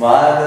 माधव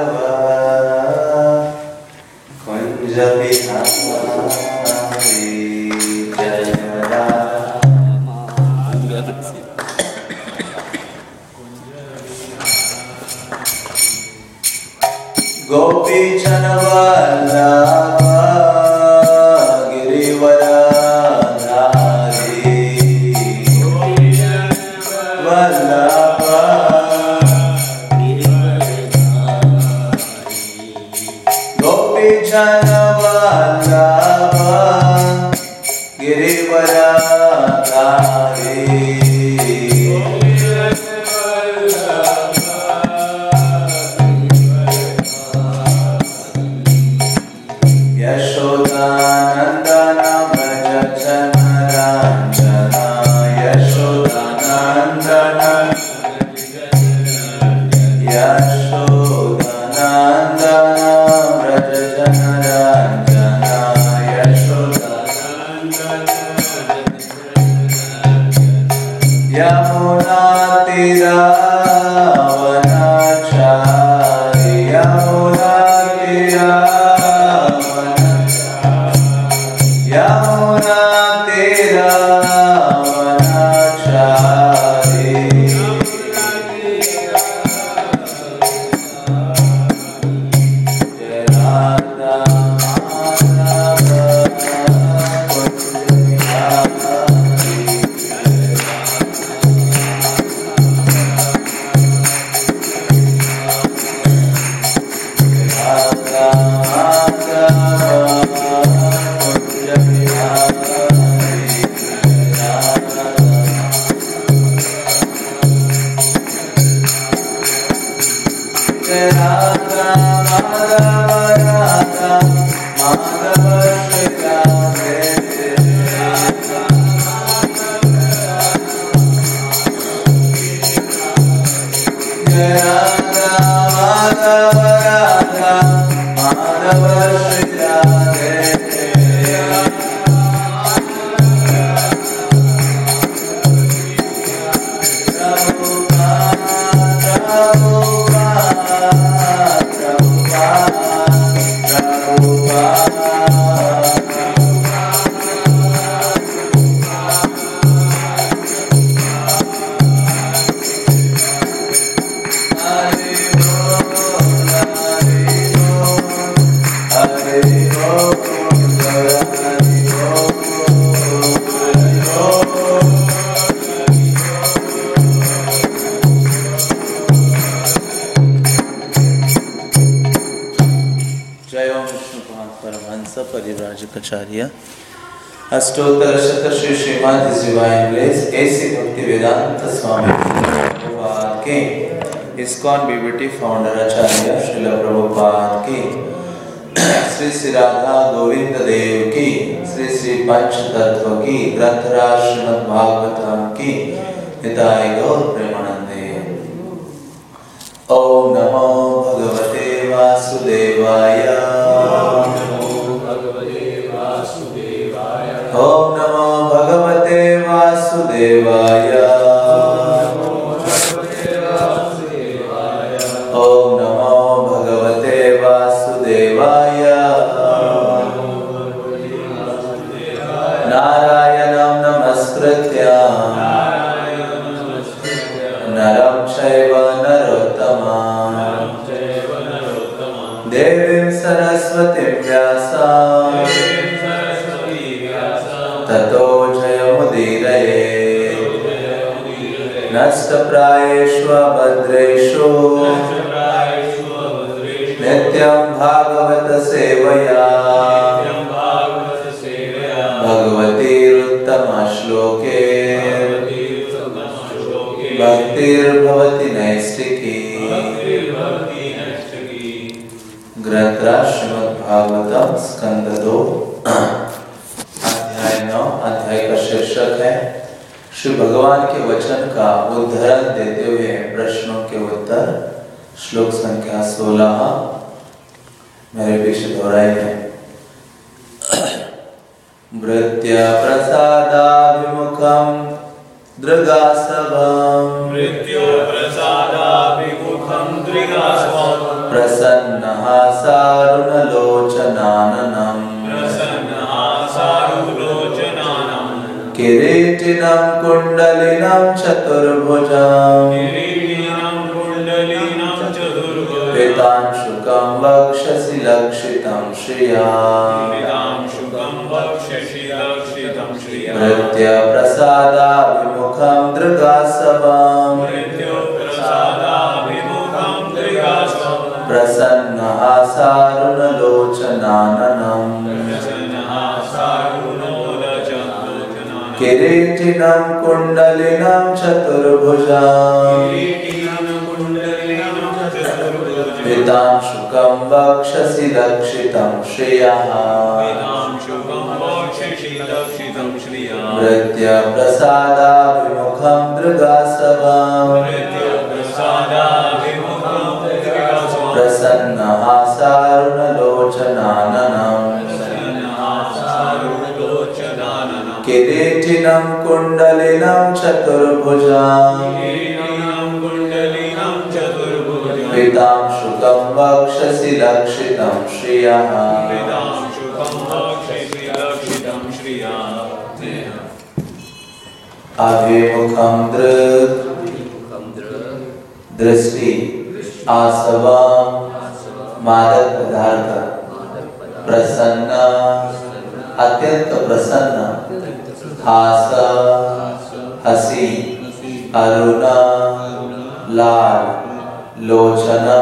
अष्टोत्तर Shri Shrimad divine bless ऐसे Bhakti Vedanta Swami Prabhupada BBT founder आचार्य श्रील प्रभुपाद की श्री श्री राधा गोविंद देव की श्री श्री पंच तत्व की ग्रंथराज श्रीमद भागवतम की हिताय गौर नित्यं भागवत सेवया। भगवतीरुत्तमश्लोके। भक्तिर्भवति नैष्टिकी ग्रंथराज श्रीमद् स्कंद दो अध्याय नौ अध्याय का शीर्षक है श्री भगवान के वचन का उद्धरण देते हुए प्रश्नों के उत्तर श्लोक संख्या सोलह। मेरे पीछे दोहराए हैं। वृत्या प्रसादाभिमुखम दृगासभम वृत्या प्रसादाभिमुखम दृगासभम प्रसन्नः सारुणलोचनाननम् प्रसन्नः सारुणलोचनानम् किरीटिनं कुंडलिनम चतुर्भुजम। किरीटिनं कुण्डलिनं चतुर्भुजम्। पितां वक्षसि लक्षितं श्रिया दृगासवम्। मृत्युप्रसादाभिमुखं दृगासं प्रसन्नहासारुणलोचनाननम्। प्रसन्नः सारुणोदचन्दोचनानं किरीटिनं कुण्डलिनं चतुर्भुजम्। पीतां शुकं वक्षसि लक्षितं श्रिया। दृगासवम्। मृत्युप्रसादाभिमुखं दृगासं प्रसन्नहासारुणलोचनाननम् किरीटिनं कुण्डलिनं चतुर्भुजम् पीतांशुकं वक्षसि लक्षितं श्रियः। अभिमुखं दृक् दृष्टि आसवम मादक पदार्थ प्रसन्न अत्यंत प्रसन्न हास हसी अरुण लाल। लोचना,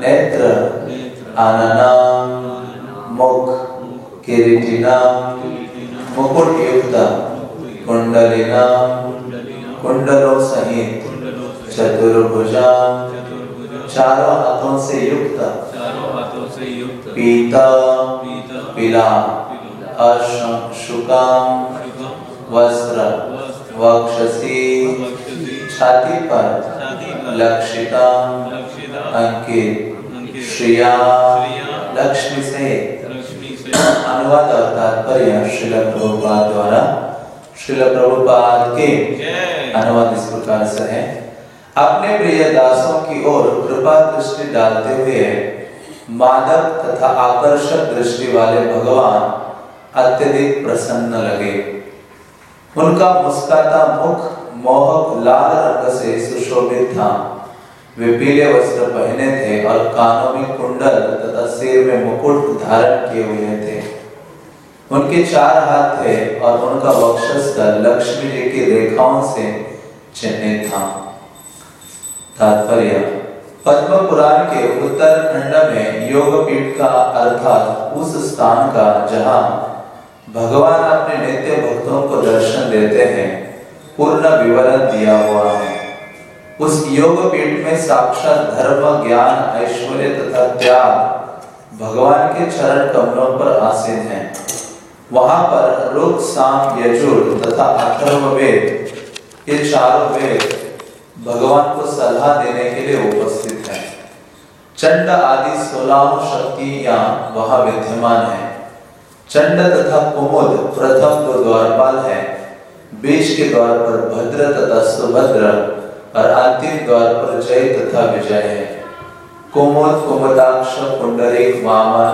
नेत्र आनना मुख, किरीटिना मुकुट युक्त कुंडलिना कुंडलों सहित चतुर्भुजा, चारों हाथों से युक्त, पीता, पीला अशुकाम वस्त्र, वक्षसी, छाती पर लक्षिता। अंकित। श्रिया। लक्ष्मी से अनुवाद और तात्पर्य श्रील प्रभुपाद द्वारा। श्रील प्रभुपाद के अनुवाद इस प्रकार से है। अपने प्रिय दासों की ओर कृपा दृष्टि डालते हुए मादक तथा आकर्षक दृष्टि वाले भगवान अत्यधिक प्रसन्न लगे। उनका मुस्काता मुख मोहक लाल रंग से सुशोभित था। वे पीले वस्त्र पहने थे और कानों में कुंडल तथा सिर में मुकुट धारण किए हुए थे। उनके चार हाथ थे और उनका वक्षस्थल लक्ष्मी जी की रेखाओं से चिन्हित था। तात्पर्य, पद्म पुराण के उत्तर खंड में योग पीठ का अर्थात उस स्थान का जहाँ भगवान अपने नित्य भक्तों को दर्शन देते हैं पूर्ण विवरण दिया हुआ है। उस योग पीठ में साक्षात धर्म, ज्ञान, ऐश्वर्य तथा त्याग भगवान के चरण कमलों पर आसीन हैं। वहाँ पर रुक साम, यजुर तथा अथर्ववेद ये चारों वेद भगवान को सलाह देने के लिए उपस्थित है। चंड आदि सोलह शक्तियाँ वहाँ विद्यमान है। चंड तथा कुमुद प्रथम दो द्वारपाल है। बीच के द्वार पर भद्र तथा सुभद्र और अंतिम द्वार पर जय तथा विजय है। कुमुद कुमुदाक्ष पुंडरीक वामन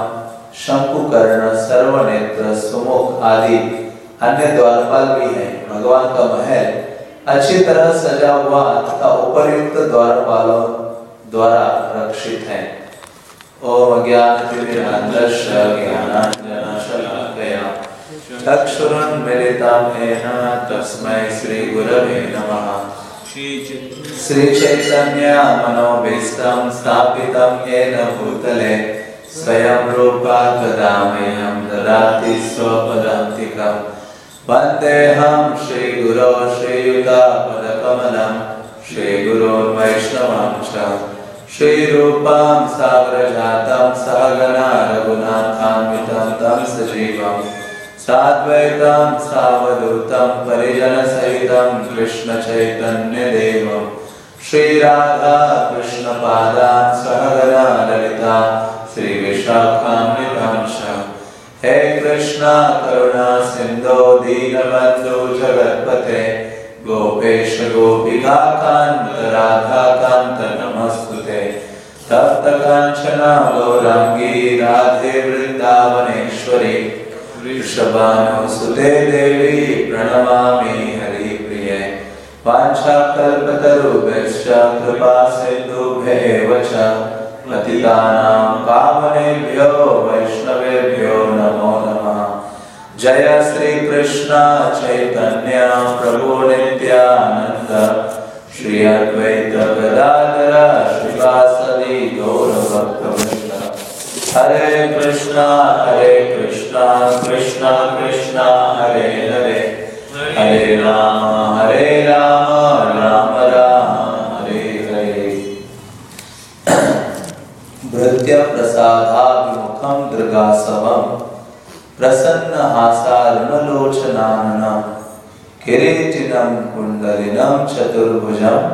शंकुकर्ण सर्वनेत्र, सुमुख आदि अन्य द्वारपाल भी हैं। भगवान का महल अच्छी तरह सजा हुआ तथा उपयुक्त द्वारपालों द्वारा रक्षित है। ओम ज्ञानतिमिरान्धस्य ज्ञानाञ्जनशलाकया चक्षुरुन्मिलितं येन तस्मै श्रीगुरवे नमः। श्रीचैतन्य मनोभीष्टं स्थापितं येन भूतले, स्वयं रूपा कदा ददाति स्वपदान्तिकम् वन्देऽहं श्रीगुरो श्रीयुतापदकमलं श्रीगुरोर्वैष्णवां श्रीरूपां सागरजातं सहगना रघुनाथान्वितं तं सजीवम् साद्वैतं, सावधूतं, परिजनसहितं, कृष्णचैतन्यदेवं। श्रीराधा, कृष्णपादान् सहगना ललिता श्रीविशाखान्वितं हे कृष्णा, करुणा सिंधो दीनबंधु जगतपते, गोपेश गोपिका कांत राधा कांत नमस्तुते। तप्त कांचना राधे वृंदावनेश्वरी वृषभानुसुते देवी प्रणमामि हरि प्रिये वाञ्छाकल्पतरुभ्यश्च च। पतितानां पावनेभ्यो वैष्णवेभ्यो नमो नमः। जय श्री कृष्ण चैतन्य प्रभु नित्यानंद श्री अद्वैत गदाधर श्रीवासदि गौर भक्तवृंद हरे कृष्णा हरे कृष्णा कृष्णा कृष्णा, हरे हरे। हरे राम हरे राम राम राम, हरे हरे। भृत्य प्रसादाभिमुखं प्रसन्न हासारुणलोचनाननं किरीटिनं, कुण्डलिनं, चतुर्भुजं,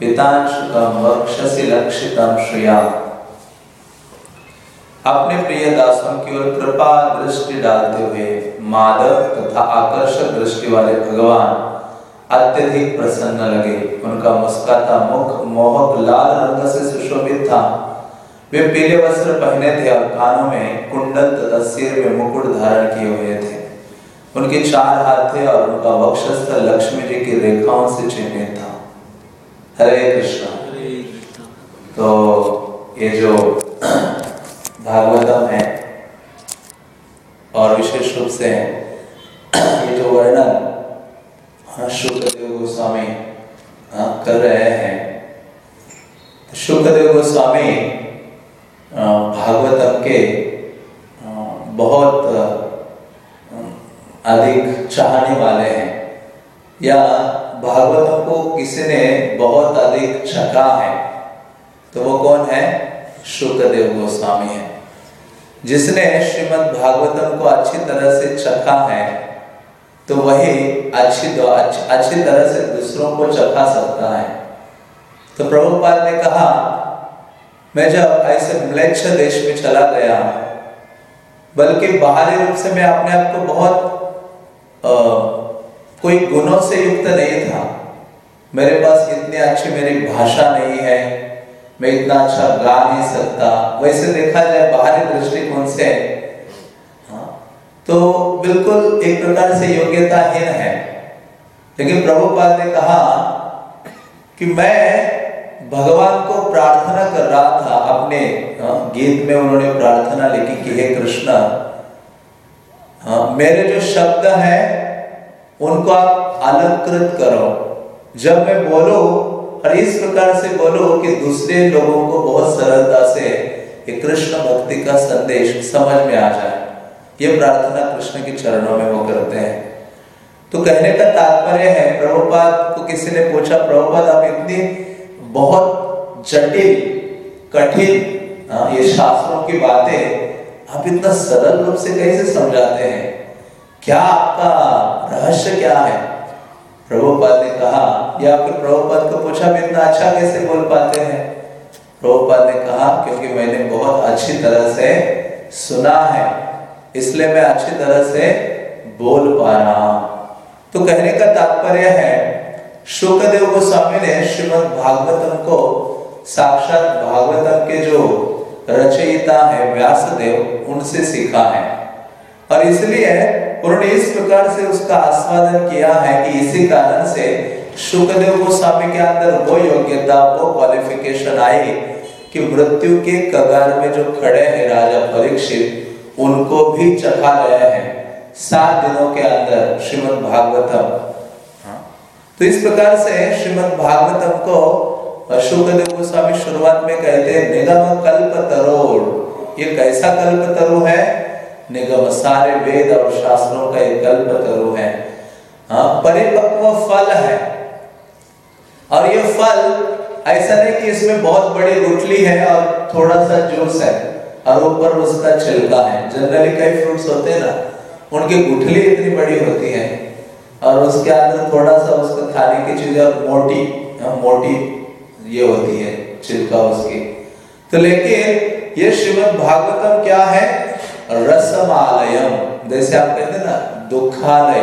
पितांशुकं वक्षसि लक्षितं श्रिया। अपने प्रिय दासों की ओर कृपा दृष्टि डालते हुए मादक तथा आकर्षक दृष्टि वाले भगवान अत्यधिक प्रसन्न लगे। उनका मुस्काता मुख मोहक लाल रंग से सुशोभित था। वे पीले वस्त्र पहने थे और कानों में कुंडल तथा सिर में मुकुट धारण किए हुए थे। उनके चार हाथ थे और उनका वक्षस्थल लक्ष्मी जी की रेखाओं से चिन्हित था। हरे कृष्णा। तो ये जो भागवतम है। और विशेष रूप से ये जो वर्णन शुक्रदेव गोस्वामी कर रहे हैं शुक्रदेव गोस्वामी भागवतम के बहुत अधिक चाहने वाले हैं। या भागवतम को किसी ने बहुत अधिक चखा है? तो वो कौन है? शुक्रदेव गोस्वामी है। जिसने श्रीमद् भागवतम को अच्छी तरह से चखा है तो वही अच्छी अच्छी, तरह से दूसरों को चखा सकता है। तो प्रभुपाद ने कहा मैं जब ऐसे म्लेच्छ देश में चला गया बल्कि बाहरी रूप से मैं अपने आप को बहुत आ, कोई गुणों से युक्त नहीं था। मेरे पास इतनी अच्छी मेरी भाषा नहीं है मैं इतना अच्छा गा नहीं सकता। वैसे देखा जाए बाहरी दृष्टिकोण से हाँ, तो बिल्कुल एक प्रकार से योग्यताहीन है। लेकिन प्रभुपाद ने कहा कि मैं भगवान को प्रार्थना कर रहा था। अपने गीत में उन्होंने प्रार्थना लिखी कि हे कृष्ण मेरे जो शब्द हैं उनको आप अलंकृत करो। जब मैं बोलूँ और इस प्रकार से बोलो कि दूसरे लोगों को बहुत सरलता से कृष्ण भक्ति का संदेश समझ में आ जाए। ये प्रार्थना कृष्ण के चरणों में वो करते हैं। तो कहने का तात्पर्य है, प्रभुपाद को किसी ने पूछा, प्रभुपाद, आप इतनी बहुत जटिल, कठिन ये शास्त्रों की बातें आप इतना सरल रूप से कैसे समझाते हैं? क्या आपका रहस्य क्या है? प्रभुपाद ने कहा या फिर प्रभुपाद को पूछा भी इतना अच्छा कैसे बोल पाते हैं? प्रभुपाद ने कहा, क्योंकि मैंने बहुत अच्छी तरह से सुना है, इसलिए मैं अच्छी तरह से बोल पा रहा हूँ। तो कहने का तात्पर्य है, शुक्रदेव गोस्वामी ने श्रीमद भागवतम को साक्षात भागवतम के जो रचयिता है, व्यासदेव, उनसे सीखा है। और इसलिए उन्होंने इस प्रकार से उसका आस्वादन किया है कि इसी कारण से शुक्रदेव गोस्वामी के अंदर वो योग्यता, वो क्वालिफिकेशन आई कि मृत्यु के कगार में जो खड़े हैं राजा परीक्षित उनको भी चखा रहे हैं। सात दिनों के अंदर श्रीमद भागवतम। तो इस प्रकार से श्रीमद भागवतम को शुक्रदेव गोस्वामी शुरुआत में कहते हैं, निगम कल्प तरोड़। ये कैसा कल्प तरु है? निगम सारे वेद और शास्त्रों का एक कल्प तरु है। हाँ परिपक्व फल है। और ये फल, ऐसा नहीं कि इसमें बहुत बड़ी गुठली है और थोड़ा सा जूस है, और ऊपर उसका छिलका है। जनरली कई फ्रूट्स होते हैं ना, उनकी गुठली इतनी बड़ी होती है, और उसके अंदर थोड़ा सा उसका खाने की चीज़ें और मोटी मोटी ये होती है, छिलका उसकी। तो लेकिन ये श्रीमद भागवतम क्या है? रसमालयम। जैसे आप कहते ना, दुखालय।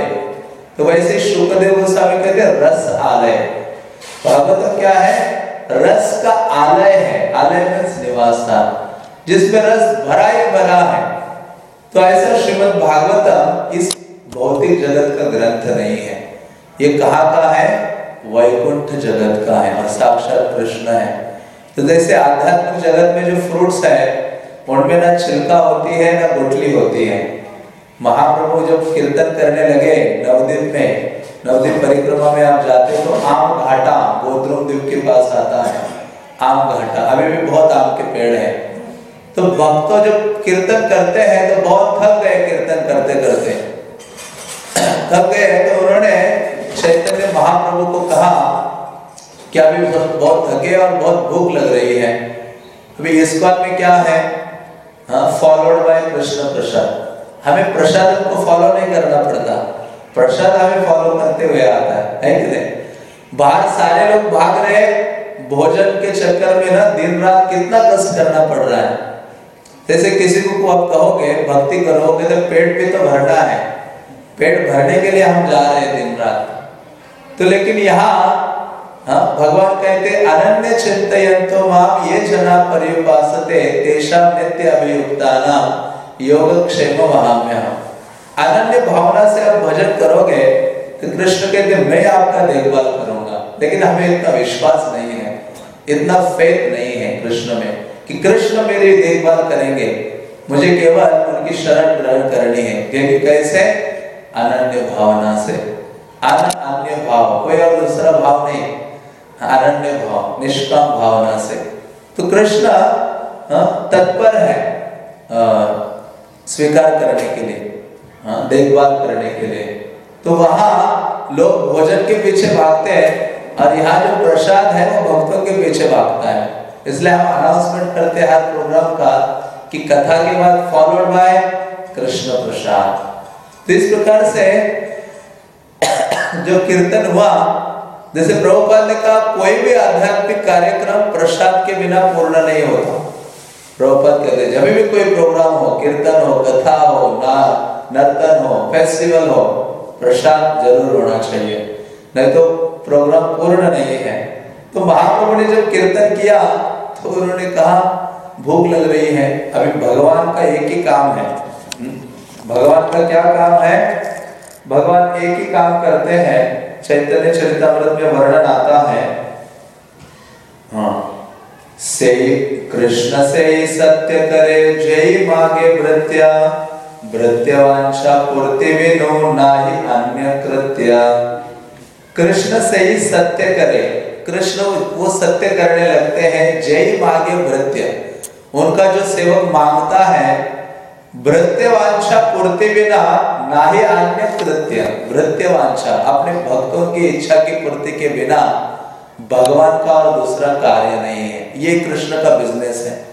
तो वैसे शुक्रदेव गोस्वामी कहते हैं रस आलय भागवतम क्या है? रस का आलय है। आलय निवास स्थान जिसमें रस भरा ही भरा है। तो ऐसा श्रीमद भागवतम इस भौतिक जगत का ग्रंथ नहीं है। ये कहाँ का है? वैकुंठ जगत का है। और साक्षात कृष्ण है। तो जैसे आध्यात्मिक जगत में जो फ्रूट्स है, उनमें ना छिलका होती है, ना गुठली होती है। महाप्रभु जब कीर्तन करने लगे नवदीप में नवदीप, परिक्रमा में आप जाते तो आम घाटा, गोद्रुम द्वीप के पास आता है। आम घाटा, अभी भी बहुत आम के पेड़ है। तो भक्तों जब कीर्तन करते हैं तो बहुत थक गए कीर्तन करते करते। थक गए तो उन्होंने चैतन्य महाप्रभु को कहा कि अभी बहुत थके और बहुत भूख लग रही है। अभी इस बात में क्या है? Followed by Krishna prasad. हमें प्रसाद को फॉलो नहीं करना पड़ता। प्रसाद हमें फॉलो करते हुए आता है है कि नहीं? बाहर सारे लोग भाग रहे भोजन के चक्कर में ना दिन रात कितना कष्ट करना पड़ रहा है। जैसे किसी को आप कहोगे, भक्ति करोगे तो पेट भी तो भरना है। पेट भरने के लिए हम जा रहे हैं दिन रात। तो लेकिन यहाँ हाँ भगवान कहते अनन्य चिंतयंतो माम ये जना परिपासते तेषा नित्य अभियुक्ताना योग क्षेम महाम्य अनन्य भावना से आप भजन करोगे तो कृष्ण कहते, मैं आपका देखभाल करूँगा। लेकिन हमें इतना विश्वास नहीं है, इतना फेथ नहीं है कृष्ण में कि कृष्ण मेरी देखभाल करेंगे। मुझे केवल उनकी शरण ग्रहण करनी है। क्योंकि कैसे? अनन्य भावना से। अन्य भाव, कोई और दूसरा भाव नहीं। अनन्य भाव, निष्काम भावना से। तो कृष्ण तत्पर है स्वीकार करने के लिए। देखभाल करने के लिए। तो वहाँ लोग भोजन के पीछे भागते हैं और यहाँ जो प्रसाद है वो भक्तों के पीछे भागता है। इसलिए हम अनाउंसमेंट करते हैं हर प्रोग्राम का कि कथा के बाद फॉलोड बाय कृष्ण प्रसाद। तो इस प्रकार से जो कीर्तन हुआ, जैसे प्रभुपाल ने कहा, कोई भी आध्यात्मिक कार्यक्रम प्रसाद के बिना पूर्ण नहीं होता। प्रभुपाल कहते जब भी कोई प्रोग्राम हो, कीर्तन हो, कथा हो ना नर्तन हो फेस्टिवल हो, प्रसाद ज़रूर होना चाहिए। नहीं तो प्रोग्राम पूर्ण नहीं है। तो महाप्रभु ने जब कीर्तन किया तो उन्होंने कहा, भूख लग रही है। अभी भगवान का एक ही काम है। हम्म? भगवान का क्या काम है? भगवान एक ही काम करते हैं। चैतन्य चरितमृत में वर्णन आता है। हाँ। से कृष्ण से सत्य करे, जय मागे भृत्या। भृत्यवांशा पूर्ति विनो नाही अन्य कृत्य कृष्ण से ही सत्य करे। कृष्ण वो सत्य करने लगते हैं, जय मागे भृत्य। उनका जो सेवक माँगता है भृत्यवांशा पूर्ति बिना ना ही अन्य कृत्य भृत्यवांशा अपने भक्तों की इच्छा की पूर्ति के बिना भगवान का और दूसरा कार्य नहीं है। ये कृष्ण का बिज़नेस है।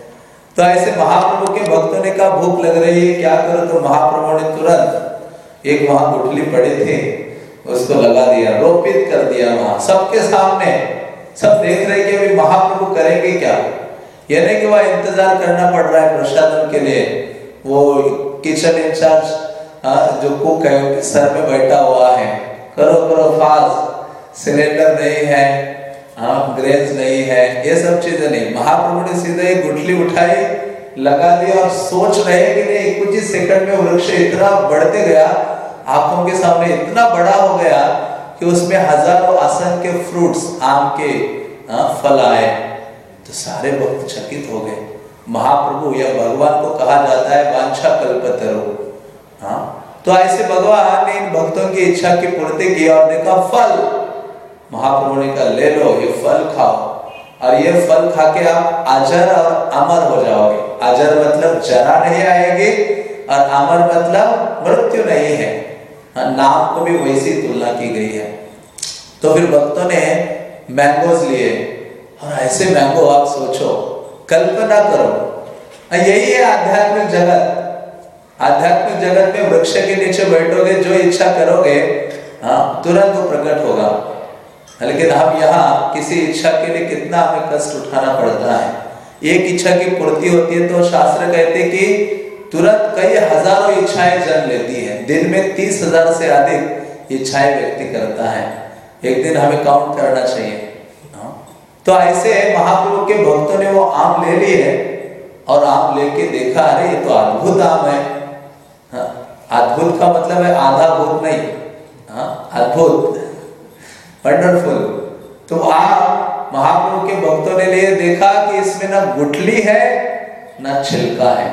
तो ऐसे महाप्रभु के भक्तों ने कहा, भूख लग रही है, क्या करो? तो महाप्रभु ने तुरंत एक वहाँ गुठली पड़ी थी, उसको लगा दिया, रोपित कर दिया वहाँ। सबके सामने, सब देख रहे कि अभी महाप्रभु करेंगे क्या? ये नहीं कि वह इंतज़ार करना पड़ रहा है प्रसादन के लिए। वो किचन इंचार्ज जो कुक है सर में बैठा हुआ है। करो करो, फास्ट, सिलेंडर नहीं है। हाँ ग्रेन्स नहीं है, ये सब चीज़ें नहीं। महाप्रभु ने सीधे गुठली उठाई, लगा दी और सोच रहे कि नहीं, कुछ ही सेकंड में वृक्ष इतना बढ़ते गया, आँखों के सामने इतना बड़ा हो गया कि उसमें हज़ारों असंख्य फ्रूट्स आम के फल आए। तो सारे भक्त चकित हो गए। महाप्रभु या भगवान को कहा जाता है, वांछा कल्पतरो। हाँ? तो ऐसे भगवान ने इन भक्तों की इच्छा की पूर्ति की और देखा, फल महाप्रभु ने कहा ले लो ये फल खाओ। और ये फल खा के आप अजर और अमर हो जाओगे। अजर मतलब जरा नहीं आएगी और अमर मतलब मृत्यु नहीं है। हाँ, नाम को भी वैसी तुलना की गई है। तो फिर भक्तों ने मैंगोज लिए। और ऐसे मैंगो आप सोचो कल्पना करो। हाँ, यही है आध्यात्मिक जगत। आध्यात्मिक जगत में वृक्ष के नीचे बैठोगे जो इच्छा करोगे हाँ तुरंत वो प्रकट होगा। लेकिन हम यहाँ किसी इच्छा के लिए कितना हमें कष्ट उठाना पड़ता है? एक इच्छा की पूर्ति होती है तो शास्त्र कहते कि तुरंत कई हज़ारों इच्छाएँ जन्म लेती है। दिन में तीस हज़ार से अधिक इच्छाएँ व्यक्ति करता है। एक दिन हमें काउंट करना चाहिए। हाँ। तो ऐसे महाप्रभु के भक्तों ने वो आम ले लिए और आम लेके देखा, अरे, ये तो अद्भुत आम है। हाँ। अद्भुत का मतलब है आधा भूत नहीं। हाँ। अद्भुत। वंडरफुल तो आप महाप्रभु के भक्तों ने लिए देखा कि इसमें ना गुठली है, ना छिलका है।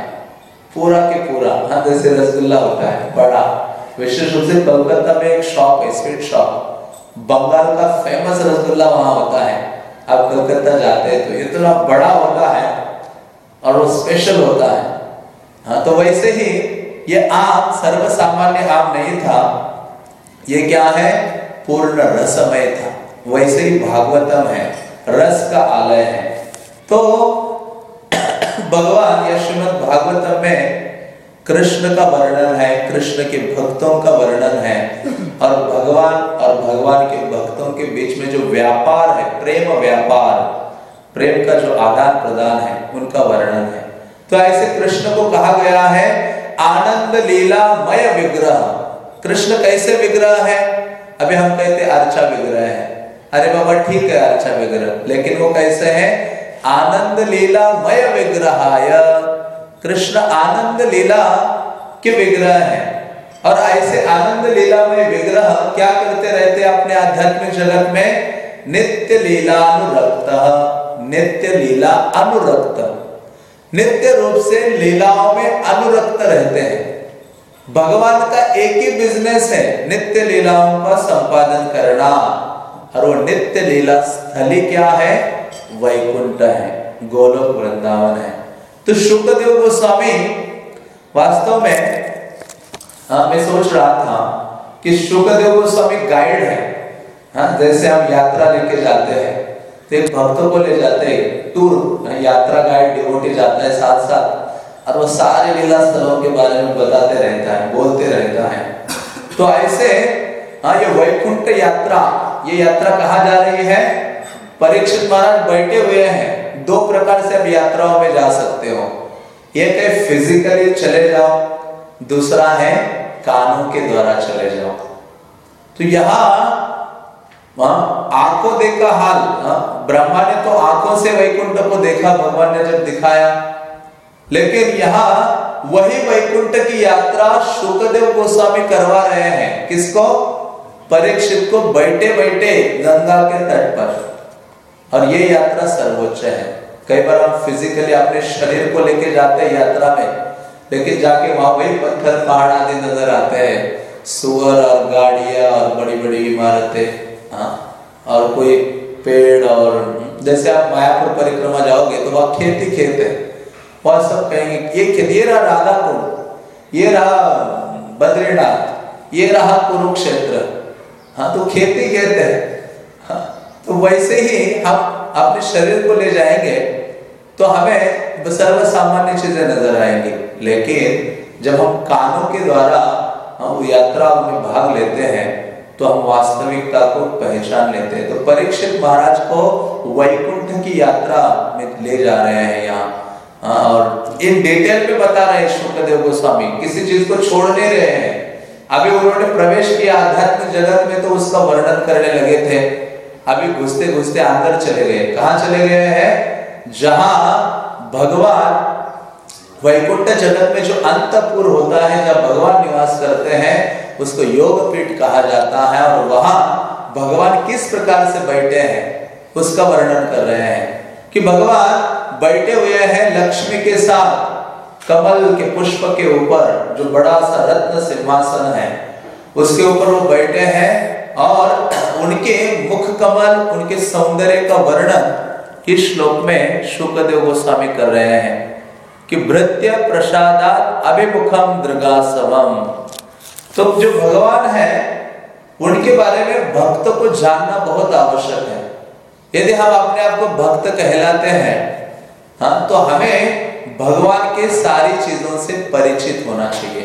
पूरा के पूरा। हाँ जैसे रसगुल्ला होता है, बड़ा। विशेष रूप से कोलकाता में एक शॉप है स्वीट शॉप बंगाल का फ़ेमस रसगुल्ला वहाँ होता है। आप कलकत्ता जाते हैं तो इतना बड़ा होता है और वो स्पेशल होता है। हाँ तो वैसे ही ये आम, सर्वसामान्य आम नहीं था। ये क्या है? पूर्ण रसमय था। वैसे ही भागवतम है, रस का आलय है। तो भगवान या श्रीमद भागवतम में कृष्ण का वर्णन है, कृष्ण के भक्तों का वर्णन है। और भगवान और भगवान के भक्तों के बीच में जो व्यापार है, प्रेम व्यापार, प्रेम का जो आदान प्रदान है, उनका वर्णन है। तो ऐसे कृष्ण को कहा गया है, आनंद लीलामय विग्रह। कृष्ण कैसे विग्रह है? अभी हम कहते अर्चा विग्रह है। अरे बाबा, ठीक है, अर्चा विग्रह। लेकिन वो कैसे है? आनंद लीलामय विग्रहाय। कृष्ण आनंद लीला के विग्रह है। और ऐसे आनंद लीला में विग्रह क्या करते रहते अपने आध्यात्मिक जगत में? नित्य लीला अनुरक्त नित्य लीला अनुरक्त। नित्य रूप से लीलाओं में अनुरक्त रहते हैं। भगवान का एक ही बिज़नेस है, नित्य लीलाओं का संपादन करना। और वो नित्य लीला स्थली क्या है? वैकुंठ है, गोलोक वृंदावन है। तो शुक्रदेव गोस्वामी, वास्तव में हाँ मैं सोच रहा था कि शुक्रदेव गोस्वामी गाइड है। हाँ जैसे हम यात्रा लेके जाते हैं तो भक्तों को ले जाते हैं टूर यात्रा गाइड डिवोटी जाता है साथ साथ और वो सारे लीला स्थलों के बारे में बताते रहता है, बोलते रहता है। तो ऐसे हाँ ये वैकुंठ यात्रा, ये यात्रा कहा जा रही है? परीक्षित महाराज बैठे हुए हैं। दो प्रकार से अब यात्राओं में जा सकते हो। एक है फिजिकली चले जाओ, दूसरा है कानों के द्वारा चले जाओ। तो यहाँ आँखों देखा हाल ब्रह्मा ने तो आँखों से वैकुंठ को देखा, भगवान ने जब दिखाया लेकिन यहाँ वही वैकुंठ की यात्रा शुक्रदेव गोस्वामी करवा रहे हैं। किसको? परीक्षित को बैठे बैठे गंगा के तट पर। और ये यात्रा सर्वोच्च है। कई बार हम फिजिकली अपने शरीर को लेके जाते हैं यात्रा में, लेकिन जाके वहाँ वही पत्थर, पहाड़ आदि नज़र आते हैं। सुअर और गाड़िया और बड़ी बड़ी इमारतें हाँ और कोई पेड़ और, जैसे आप मायापुर परिक्रमा जाओगे तो वहाँ खेती खेत है। वहाँ सब कहेंगे ये ये रहा राधापुर ये रहा बद्रीनाथ ये रहा कुरुक्षेत्र। हाँ तो खेती खेत है। हाँ, तो वैसे ही हम अपने शरीर को ले जाएँगे तो हमें सर्व सामान्य चीज़ें नज़र आएँगी। लेकिन जब हम कानों के द्वारा हम यात्रा में भाग लेते हैं तो हम वास्तविकता को पहचान लेते हैं। तो परीक्षित महाराज को वैकुंठ की यात्रा में ले जा रहे हैं यहाँ। और इन डिटेल में बता रहे हैं शुक्रदेव गोस्वामी, किसी चीज़ को छोड़ नहीं रहे हैं। अभी उन्होंने प्रवेश किया आध्यात्मिक जगत में तो उसका वर्णन करने लगे थे। अभी घुसते घुसते अंदर चले गए। कहा चले गए हैं? जहाँ भगवान वैकुंठ जगत में जो अंतपुर होता है जब भगवान निवास करते हैं, उसको योग पीठ कहा जाता है, और वहाँ भगवान किस प्रकार से बैठे हैं, उसका वर्णन कर रहे हैं। कि भगवान बैठे हुए हैं लक्ष्मी के साथ, कमल के पुष्प के ऊपर, जो बड़ा सा रत्न सिंहासन है। उसके ऊपर वो बैठे हैं और उनके मुख कमल, उनके सौंदर्य का वर्णन इस श्लोक में शुक्रदेव गोस्वामी कर रहे हैं कि भृत्य प्रसादात अभिमुखम दृगासवम। तो जो भगवान है, उनके बारे में भक्त को जानना बहुत आवश्यक है। यदि हम अपने आप को भक्त कहलाते हैं हाँ तो हमें भगवान के सारी चीज़ों से परिचित होना चाहिए।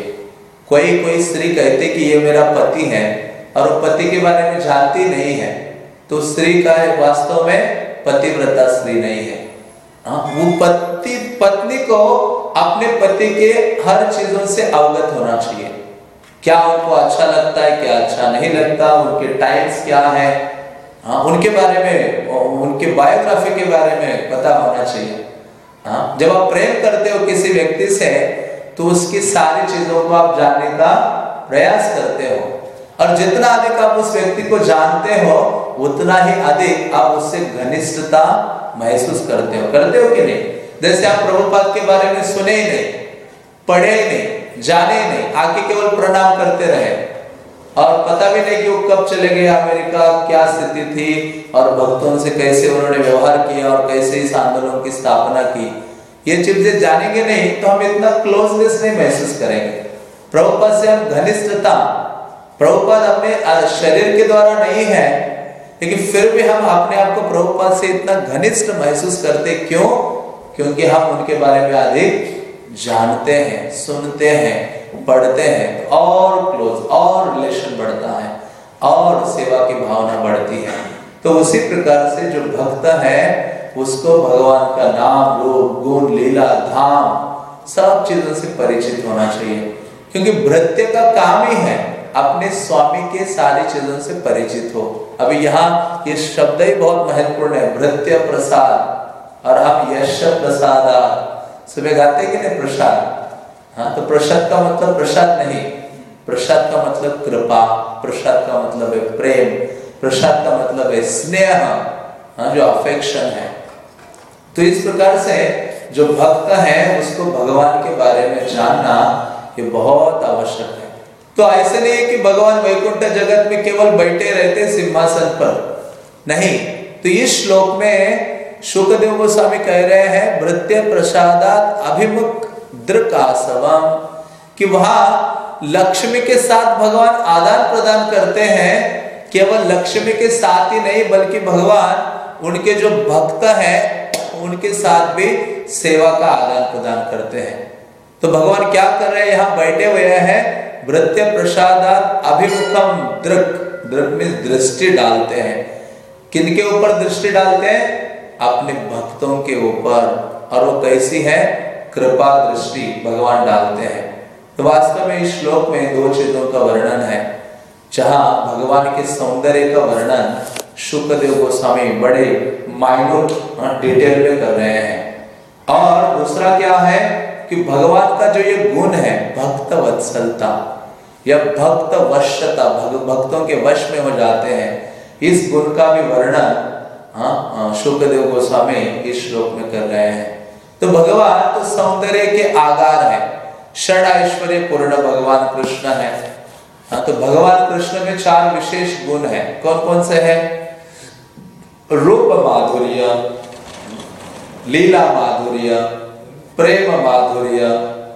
कोई कोई स्त्री कहते कि ये मेरा पति है और वो पति के बारे में जानती नहीं है तो स्त्री का वास्तव में पतिव्रता स्त्री नहीं है। हाँ वो पति, पत्नी को अपने पति के हर चीज़ों से अवगत होना चाहिए। क्या उनको अच्छा लगता है, क्या अच्छा नहीं लगता, उनके टाइम्स क्या है हाँ उनके बारे में, उनके बायोग्राफी के बारे में पता होना चाहिए। हाँ जब आप प्रेम करते हो किसी व्यक्ति से तो उसकी सारी चीज़ों को आप जानने का प्रयास करते हो। और जितना अधिक आप उस व्यक्ति को जानते हो, उतना ही अधिक आप उससे घनिष्ठता महसूस करते हो। करते हो कि नहीं? जैसे आप प्रभुपाद के बारे में सुने ही नहीं, पढ़े ही नहीं, जाने ही नहीं आके केवल प्रणाम करते रहे। और पता भी नहीं कि वो कब चले गए अमेरिका, क्या स्थिति थी और भक्तों से कैसे उन्होंने व्यवहार किया और कैसे इस आंदोलन की स्थापना की। ये चीज़ें जानेंगे नहीं तो हम इतना क्लोजनेस नहीं महसूस करेंगे। प्रभुपद से हम घनिष्ठता, प्रभुपद अपने शरीर के द्वारा नहीं है, लेकिन फिर भी हम अपने आप को प्रभुपद से इतना घनिष्ठ महसूस करते क्यों? क्योंकि हम उनके बारे में अधिक जानते हैं, सुनते हैं बढ़ते हैं तो और क्लोज और रिलेशन बढ़ता है, और सेवा की भावना बढ़ती है। तो उसी प्रकार से जो भक्त है, उसको भगवान का नाम रूप गुण, लीला, धाम, सब चीज़ों से परिचित होना चाहिए। क्योंकि भृत्य का काम ही है, अपने स्वामी के सारी चीज़ों से परिचित हो। अभी यहाँ ये शब्द ही बहुत महत्वपूर्ण है, भृत्य प्रसाद। और हम यश प्रसाद सुबह गाते कि नहीं, प्रसाद। हाँ तो प्रसाद का मतलब प्रसाद नहीं। प्रसाद का मतलब कृपा, प्रसाद का मतलब है प्रेम, प्रसाद का मतलब है स्नेह हाँ जो अफेक्शन है। तो इस प्रकार से जो भक्त है, उसको भगवान के बारे में जानना ये बहुत आवश्यक है। तो ऐसे नहीं है कि भगवान वैकुंठ जगत में केवल बैठे रहते सिंहासन पर। नहीं तो इस श्लोक में शुक्रदेव गोस्वामी कह रहे हैं वृत्य प्रसादात अभिमुख दृकासवम। कि वहाँ लक्ष्मी के साथ भगवान आदान प्रदान करते हैं, केवल लक्ष्मी के साथ ही नहीं, बल्कि भगवान उनके जो भक्त हैं, उनके साथ भी सेवा का आदान प्रदान करते हैं। तो भगवान क्या कर रहे हैं? यहाँ बैठे हुए हैं वृत्य प्रसादात अभिमुखम दृक। दृक में दृष्टि डालते हैं। किनके ऊपर दृष्टि डालते हैं? अपने भक्तों के ऊपर। और वो कैसी है? कृपा दृष्टि भगवान डालते हैं। तो वास्तव में इस श्लोक में दो चीज़ों का वर्णन है। जहाँ भगवान के सौंदर्य का वर्णन शुक्रदेव गोस्वामी बड़े माइन्यूट डिटेल में कर रहे हैं। और दूसरा क्या है कि भगवान का जो ये गुण है भक्त वत्सलता या भक्त वशता भक्तों के वश में हो जाते हैं, इस गुण का भी वर्णन हाँ शुक्रदेव गोस्वामी इस श्लोक में कर रहे हैं। तो भगवान तो सौंदर्य के आगार है। षड ऐश्वर्य पूर्ण भगवान कृष्ण है। हाँ तो भगवान कृष्ण में चार विशेष गुण है। कौन कौन से है? रूप माधुर्य, लीला माधुर्य, प्रेम माधुर्य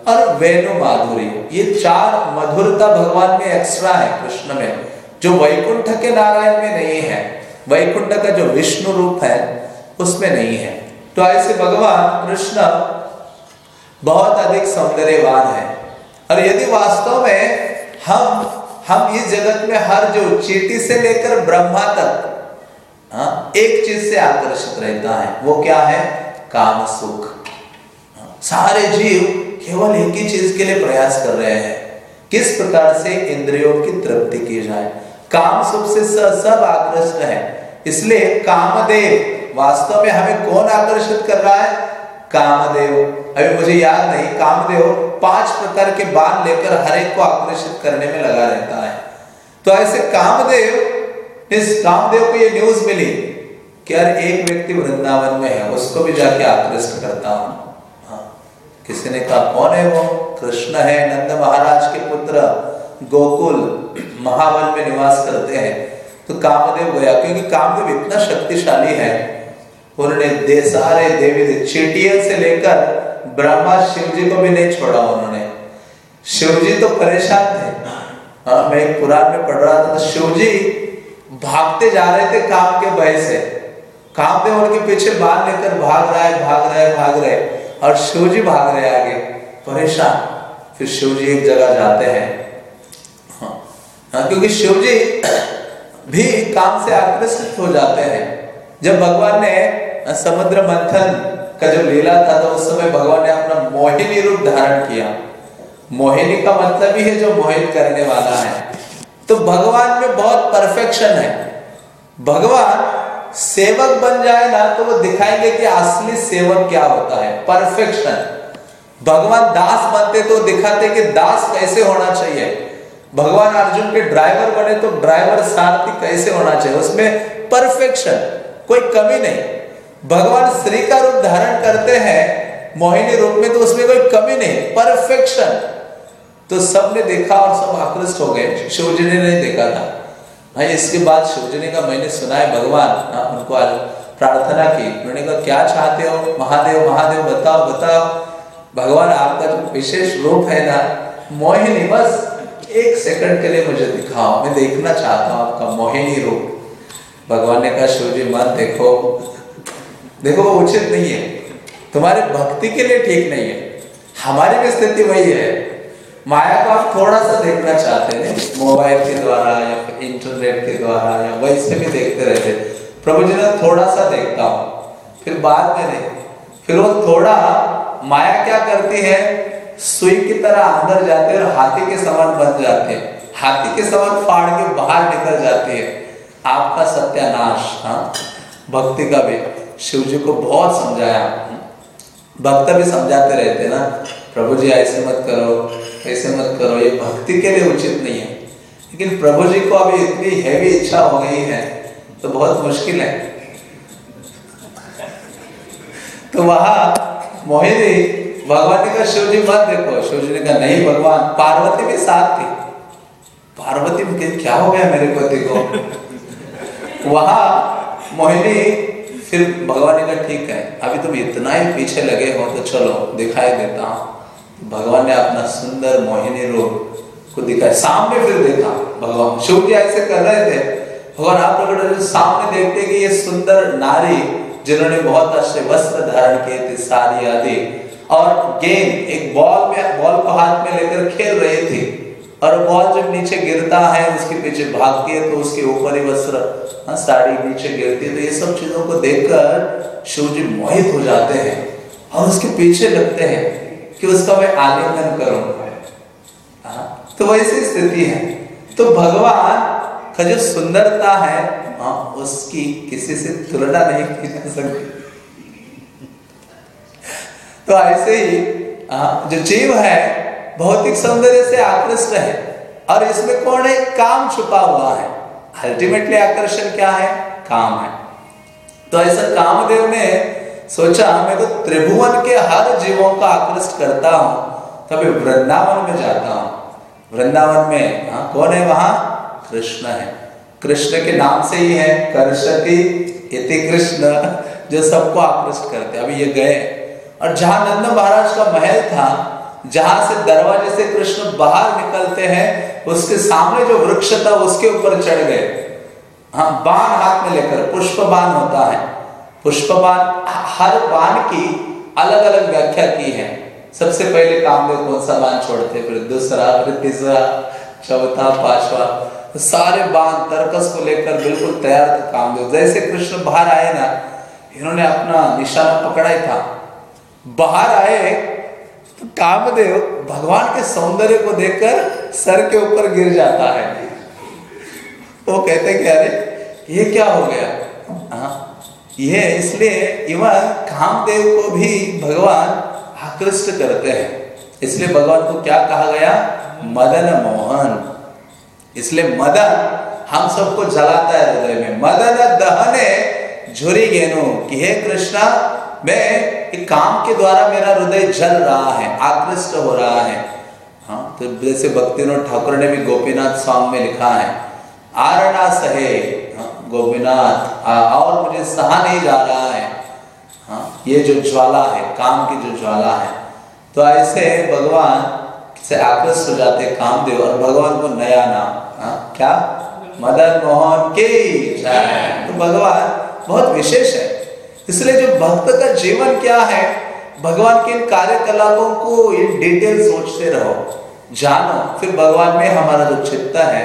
और वेणु माधुर्य। ये चार मधुरता भगवान में एक्स्ट्रा है कृष्ण में, जो वैकुंठ के नारायण में नहीं है। वैकुंठ का जो विष्णु रूप है, उसमें नहीं है। तो ऐसे भगवान कृष्ण बहुत अधिक सौंदर्यवान है। और यदि वास्तव में हम हम इस जगत में हर जो चीटी से लेकर ब्रह्मा तक हाँ एक चीज़ से आकर्षित रहता है, वो क्या है? काम सुख। सारे जीव केवल एक ही चीज़ के लिए प्रयास कर रहे हैं। किस प्रकार से इंद्रियों की तृप्ति की जाए? काम सुख से, सब आकृष्ट है। इसलिए कामदेव, वास्तव में हमें कौन आकर्षित कर रहा है? कामदेव। अभी मुझे याद नहीं, कामदेव पाँच प्रकार के बाण लेकर हर एक को आकर्षित करने में लगा रहता है। तो ऐसे कामदेव, इस कामदेव को ये न्यूज़ मिली कि यार एक व्यक्ति वृंदावन में है, उसको भी जाके आकृष्ट करता हूँ। हाँ। किसी ने कहा, कौन है वो? कृष्ण है, नंद महाराज के पुत्र, गोकुल। महावन में निवास करते हैं। तो कामदेव गया क्योंकि कामदेव इतना शक्तिशाली है, उन्होंने दे सारे देवी चीटियों से लेकर ब्रह्मा शिव जी को भी नहीं छोड़ा उन्होंने। शिव जी तो परेशान थे। हाँ मैं एक पुराण में पढ़ रहा था तो शिव जी भागते जा रहे थे काम के भय से। काम पे उनके पीछे बाल लेकर भाग रहा है, भाग रहा है, भाग रहे और शिव जी भाग रहे आगे। परेशान, फिर शिव जी एक जगह जाते हाँ। क्योंकि शिव जी भी काम से आकर्षित हो जाते हैं। जब भगवान ने समुद्र मंथन का जो लीला था तो उस समय भगवान ने अपना मोहिनी रूप धारण किया। मोहिनी का मतलब ही है जो मोहित करने वाला है। तो भगवान में बहुत परफेक्शन है। भगवान सेवक बन जाए ना तो वो दिखाएँगे कि असली सेवक क्या होता है। परफेक्शन। भगवान दास बनते तो दिखाते कि दास कैसे होना चाहिए। भगवान अर्जुन के ड्राइवर बने तो ड्राइवर सारथी कैसे होना चाहिए? उसमें परफेक्शन कोई कमी नहीं। भगवान श्री का रूप धारण करते हैं मोहिनी रूप में तो उसमें कोई कमी नहीं परफेक्शन तो सबने देखा और सब आकृष्ट हो गए। शिव जी ने नहीं देखा था। भाई इसके बाद शिव जी ने का मैंने सुना है भगवान। हाँ, उनको आज प्रार्थना की। उन्होंने कहा क्या चाहते हो? महादेव महादेव बताओ बताओ। भगवान आपका जो विशेष रूप है ना मोहिनी बस एक सेकंड के लिए मुझे दिखाओ। मैं देखना चाहता हूँ आपका मोहिनी रूप। भगवान ने कहा, शिव जी, मत देखो। देखो, वो उचित नहीं है। तुम्हारे भक्ति के लिए ठीक नहीं है। हमारी भी स्थिति वही है। माया को आप थोड़ा सा देखना चाहते हैं। मोबाइल के द्वारा या इंटरनेट के द्वारा या वैसे भी देखते रहते प्रभु जी ने थोड़ा सा देखता हूँ। फिर बाद में नहीं फिर वो थोड़ा, माया क्या करती है? सुई की तरह अंदर जाते हैं और हाथी के समान बन जाते हैं। हाथी के समान फाड़ के बाहर निकल जाते हैं। आपका सत्यानाश हाँ? भक्ति का भी। शिव जी को बहुत समझाया भक्त भी समझाते रहते ना, प्रभु जी ऐसे मत करो, ऐसे मत करो, ये भक्ति के लिए उचित नहीं है। लेकिन प्रभु जी को अभी इतनी हैवी इच्छा हो गई है तो बहुत मुश्किल है। तो वहाँ मोहिनी भगवान ने कहा शिव जी मत देखो। शिव जी ने कहा, नहीं भगवान, पार्वती भी साथ थी। पार्वती में क्या हो गया मेरे पति को? वहाँ मोहिनी फिर भगवान ने कहा ठीक है अभी तुम इतना ही पीछे लगे हो तो चलो, दिखाई देता हूँ। भगवान ने अपना सुंदर मोहिनी रूप को दिखाया। सामने फिर देखा, भगवान शिव जी ऐसे कर रहे थे। भगवान आप प्रकट सामने देखते कि ये सुंदर नारी, जिन्होंने बहुत अच्छे वस्त्र धारण किए थे सारी आदि और गेंद एक बॉल में बॉल को हाथ में लेकर खेल रही थी। और बॉल जब नीचे गिरता है उसके पीछे भागती है तो उसके ऊपर ही वस्त्र हाँ, साड़ी नीचे गिरती है। तो ये सब चीज़ों को देखकर शिव जी मोहित हो जाते हैं और उसके पीछे लगते हैं कि उसका मैं आलिंगन करूँ। हाँ, तो वैसी स्थिति है। तो भगवान का जो सुंदरता है हाँ, उसकी किसी से तुलना नहीं की जा सकती। तो ऐसे ही जो जीव है, भौतिक सौंदर्य से आकृष्ट है, और इसमें कौन है? काम छुपा हुआ है। अल्टीमेटली आकर्षण क्या है? काम है। तो ऐसा कामदेव ने सोचा, मैं तो त्रिभुवन के हर जीवों का आकृष्ट करता हूँ, तभी वृंदावन में जाता हूँ। वृंदावन में हाँ कौन है वहाँ? कृष्ण है। कृष्ण के नाम से ही है, कर्षति इति कृष्ण, जो सबको आकृष्ट करते अभी ये गए। और जहाँ नंद महाराज का महल था, जहाँ से दरवाजे से कृष्ण बाहर निकलते हैं, उसके सामने जो वृक्ष था, उसके ऊपर चढ़ गए। हाँ बाण हाथ में लेकर पुष्प बाण होता है। पुष्प बाण हर बाण की अलग अलग व्याख्या की है। सबसे पहले कामदेव कौन सा बाण छोड़ते? फिर दूसरा, फिर तीसरा, चौथा, पांचवा। सारे बाण तर्कस को लेकर बिल्कुल तैयार थे कामदेव। जैसे कृष्ण बाहर आए ना, इन्होंने अपना निशाना पकड़ा ही था। बाहर आए तो कामदेव भगवान के सौंदर्य को देखकर सर के ऊपर गिर जाता है। वो कहते कि, अरे, ये क्या हो गया? हाँ ये इसलिए इवन कामदेव को भी भगवान आकृष्ट करते हैं। इसलिए भगवान को क्या कहा गया? मदन मोहन। इसलिए मदन हम सबको जलाता है हृदय में। मदन दहने झुरी गेनु। कि हे कृष्णा, मैं एक काम के द्वारा मेरा हृदय जल रहा है आकृष्ट हो रहा है। हाँ तो जैसे भक्तिनाथ ठाकुर ने भी गोपीनाथ सॉन्ग में लिखा है आरणा सहे हाँ, गोपीनाथ और मुझे सहा नहीं जा रहा है। हाँ ये जो ज्वाला है काम की जो ज्वाला है। तो ऐसे भगवान से आकृष्ट हो जाते कामदेव और भगवान को नया नाम। हाँ क्या? मदन मोहन के तो भगवान बहुत विशेष है। इसलिए जो भक्त का जीवन क्या है, भगवान के इन कार्यकलापों को इन डिटेल सोचते रहो। जानो, फिर भगवान में हमारा जो चित्त है,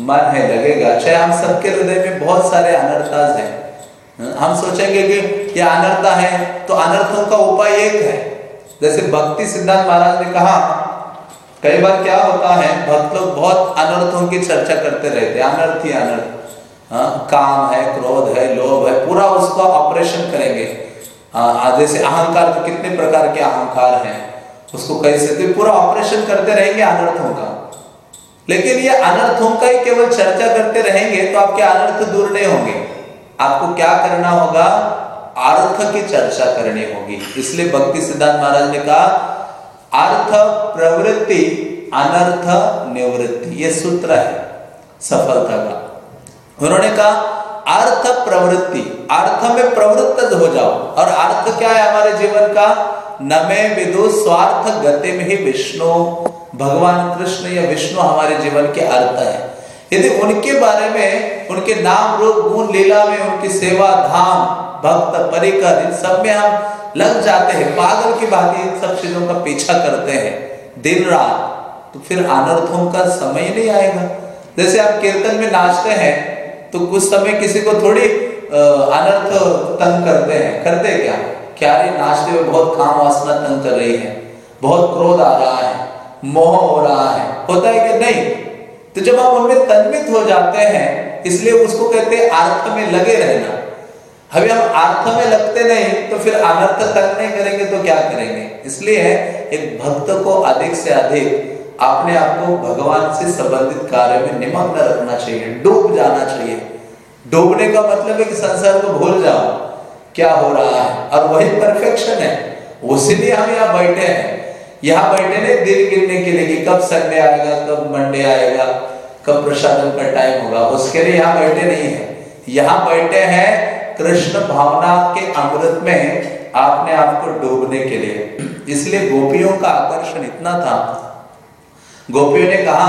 मन है, लगेगा। चाहे हम सबके हृदय में बहुत सारे अनर्थाज हैं, हम सोचेंगे कि ये अनर्था है तो अनर्थों का उपाय एक है। जैसे भक्ति सिद्धांत महाराज ने कहा, कई बार क्या होता है, भक्त लोग बहुत अनर्थों की चर्चा करते रहते हैं, अनर्थ ही अनर्थ। हाँ काम है, क्रोध है, लोभ है, पूरा उसका ऑपरेशन करेंगे। हाँ जैसे अहंकार तो कितने प्रकार के अहंकार हैं, उसको कैसे तो पूरा ऑपरेशन करते रहेंगे अनर्थों का। लेकिन ये अनर्थों का ही केवल चर्चा करते रहेंगे तो आपके अनर्थ दूर नहीं होंगे। आपको क्या करना होगा? अर्थ की चर्चा करनी होगी। इसलिए भक्ति सिद्धांत महाराज ने कहा अर्थ प्रवृत्ति, अनर्थ निवृत्ति ये सूत्र है सफलता का। उन्होंने कहा, अर्थ प्रवृत्ति, अर्थ में प्रवृत्त हो जाओ। और अर्थ क्या है हमारे जीवन का? नमे विदु स्वार्थ गति में ही विष्णु। भगवान कृष्ण या विष्णु हमारे जीवन के अर्थ है। यदि उनके बारे में, उनके नाम, रूप, गुण, लीला में, उनकी सेवा, धाम, भक्त, परिकर, इन सब में हम लग जाते हैं, पागल की भांति इन सब चीज़ों का पीछा करते हैं। दिन रात तो फिर अनर्थों का समय नहीं आएगा। जैसे आप कीर्तन में नाचते हैं तो कुछ समय किसी को थोड़ी अनर्थ तंग करते हैं। करते क्या? क्या रे नाचते हुए बहुत काम वासना तंग कर रही है। बहुत क्रोध आ रहा है। मोह हो रहा है। होता है कि नहीं? तो जब हम उनमें तन्मित हो जाते हैं, इसलिए उसको कहते हैं अर्थ में लगे रहना। अभी हम अर्थ में लगते नहीं तो फिर अनर्थ तक नहीं करेंगे तो क्या करेंगे? इसलिए एक भक्त को अधिक से अधिक अपने आप को भगवान से संबंधित कार्य में निमग्न रखना चाहिए, डूब जाना चाहिए। डूबने का मतलब है कि संसार को भूल जाओ, क्या हो रहा है? और वही परफेक्शन है। उसीलिए हम यहाँ बैठे हैं। यहाँ बैठे नहीं दिन गिनने के लिए कि कब संडे आएगा, कब मंडे आएगा, कब प्रसादन का टाइम होगा। उसके लिए यहाँ बैठे नहीं है। यहाँ बैठे हैं, कृष्ण भावना के अमृत में आपने आपको डूबने के लिए। इसलिए गोपियों का आकर्षण इतना था गोपियों ने कहा,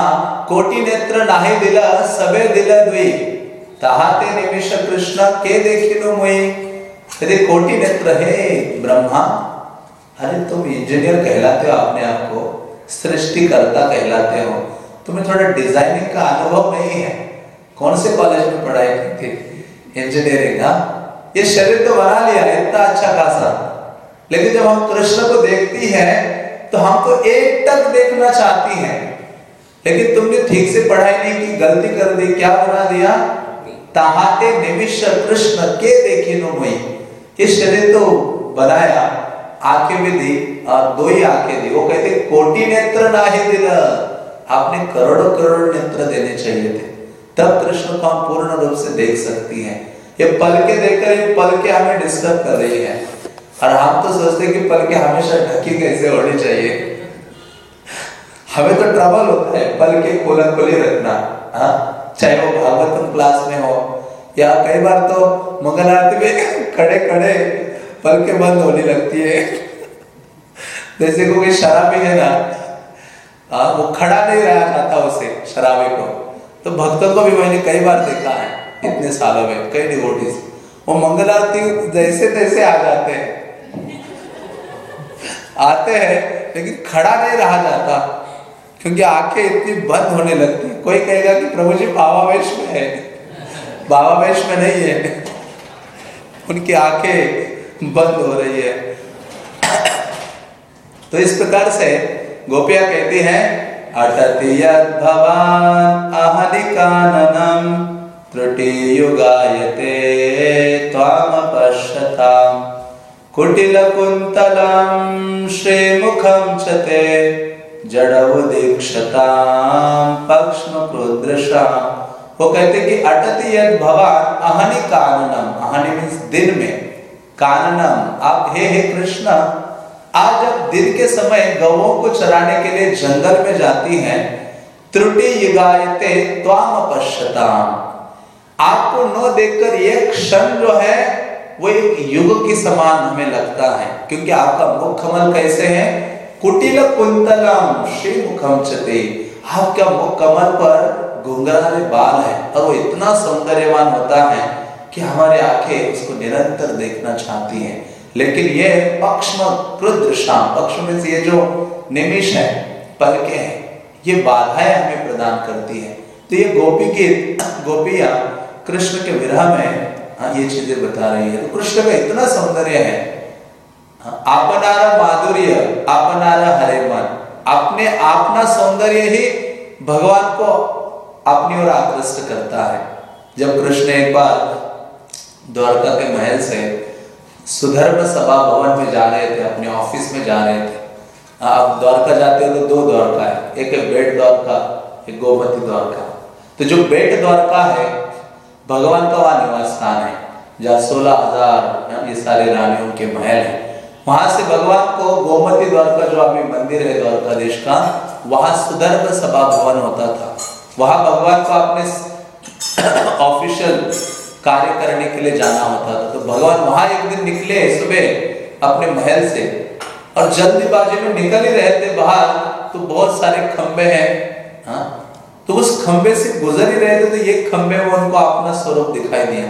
कोटि नेत्र नाही दिला सबे दिल द्वी. ताहाते निमिष कृष्ण के देखिनो मुई यदि कोटि नेत्र है, ब्रह्मा. अरे, तुम इंजीनियर कहलाते हो अपने आप को, सृष्टिकर्ता कहलाते हो. तुम्हें थोड़ा डिज़ाइनिंग का अनुभव नहीं है. कौन से कॉलेज में पढ़ाई की थी इंजीनियरिंग का ये शरीर तो बना लिया, इतना अच्छा खासा. लेकिन जब हम कृष्ण को देखती है तो हम तो एक तक देखना चाहती हैं. लेकिन तुमने ठीक से पढ़ाई नहीं की, गलती कर दी, क्या बना दिया? ताहाते निमिष कृष्ण के देखे नो मई। ये शरीर तो बनाया आँखें भी दी, और दो ही आँखें दी। वो कहते, कोटि नेत्र ना ही दिल, आपने करोड़ों करोड़ नेत्र देने चाहिए थे। तब कृष्ण को हम पूर्ण रूप से देख सकती हैं। ये पल के देखकर ये पल के हमें डिस्टर्ब कर रही है। और हम तो सोचते कि पल के हमेशा ढकी कैसे होनी चाहिए। हमें तो ट्रबल होता है पल के खोला रखना हाँ? चाहे वो भागवतम क्लास में हो, या कई बार तो मंगल आरती में खड़े खड़े पल के बंद होने लगती है। जैसे कोई शराबी है ना हाँ वो खड़ा नहीं रहा जाता उसे, शराबी को। तो भक्तों को भी मैंने कई बार देखा है, इतने सालों में, कई डिवोटीज वो मंगल आरती जैसे तैसे आ जाते हैं। आते हैं, लेकिन खड़ा नहीं रहा जाता। क्योंकि आँखें इतनी बंद होने लगती है। कोई कहेगा कि प्रभु जी भावावेश में है। भावावेश में नहीं है। उनकी आँखें बंद हो रही है। तो इस प्रकार से गोपिया कहती है अटति भवान अहनिकाननम त्रुटि युगायते त्वाम पश्यताम। वो कहते कि अटति यद भवान अहनि काननम। अहनि मीन्स दिन में। काननम। आप हे हे कृष्ण जब दिन के समय गवों को चराने के लिए जंगल में जाती हैं, त्रुटि युगायते त्वाम आपको न देखकर ये क्षण जो है, वो एक युग के समान हमें लगता है, क्योंकि आपका मुख कमल कैसे है? कुटिल कुंतलम श्री मुखम चते आपका मुख कमल पर घुंघराले बाल है? और वो इतना सौंदर्यवान होता है कि हमारी आँखें उसको निरंतर देखना चाहती हैं। लेकिन ये पक्ष्म क्रुद्र शाम पक्ष में से ये जो निमिष है, पलके हैं, ये बाधाएँ हमें प्रदान करती है। तो ये गोपी की, गोपियाँ कृष्ण के विरह में हाँ ये चीज़ें बता रही है। तो कृष्ण का इतना सौंदर्य है आपनारा माधुर्य, आपनारा हरे मन अपने अपना सौंदर्य ही भगवान को अपनी ओर आकृष्ट करता है। जब कृष्ण एक बार द्वारका के महल से सुधर्म सभा भवन में जा रहे थे, अपने ऑफ़िस में जा रहे थे। आप द्वारका जाते हो तो दो द्वारका है। एक है बेट द्वारका, एक गोमती द्वारका। तो जो बेट द्वारका है, भगवान का वहाँ निवास स्थान है, जहाँ सोलह हज़ार ये सारे रानियों के महल है। वहाँ से भगवान को गोमती द्वारका जो अभी मंदिर है द्वारकाधीश का, वहाँ सुदर्भ सभा भवन होता था। वहाँ भगवान को अपने ऑफिशियल कार्य करने के लिए जाना होता था। तो भगवान वहाँ एक दिन निकले सुबह अपने महल से और जल्दीबाजी में निकल ही रहे थे बाहर तो बहुत सारे खंबे हैं हाँ? तो उस खंबे से गुजर ही रहे थे तो एक खंबे में उनको अपना स्वरूप दिखाई दिया।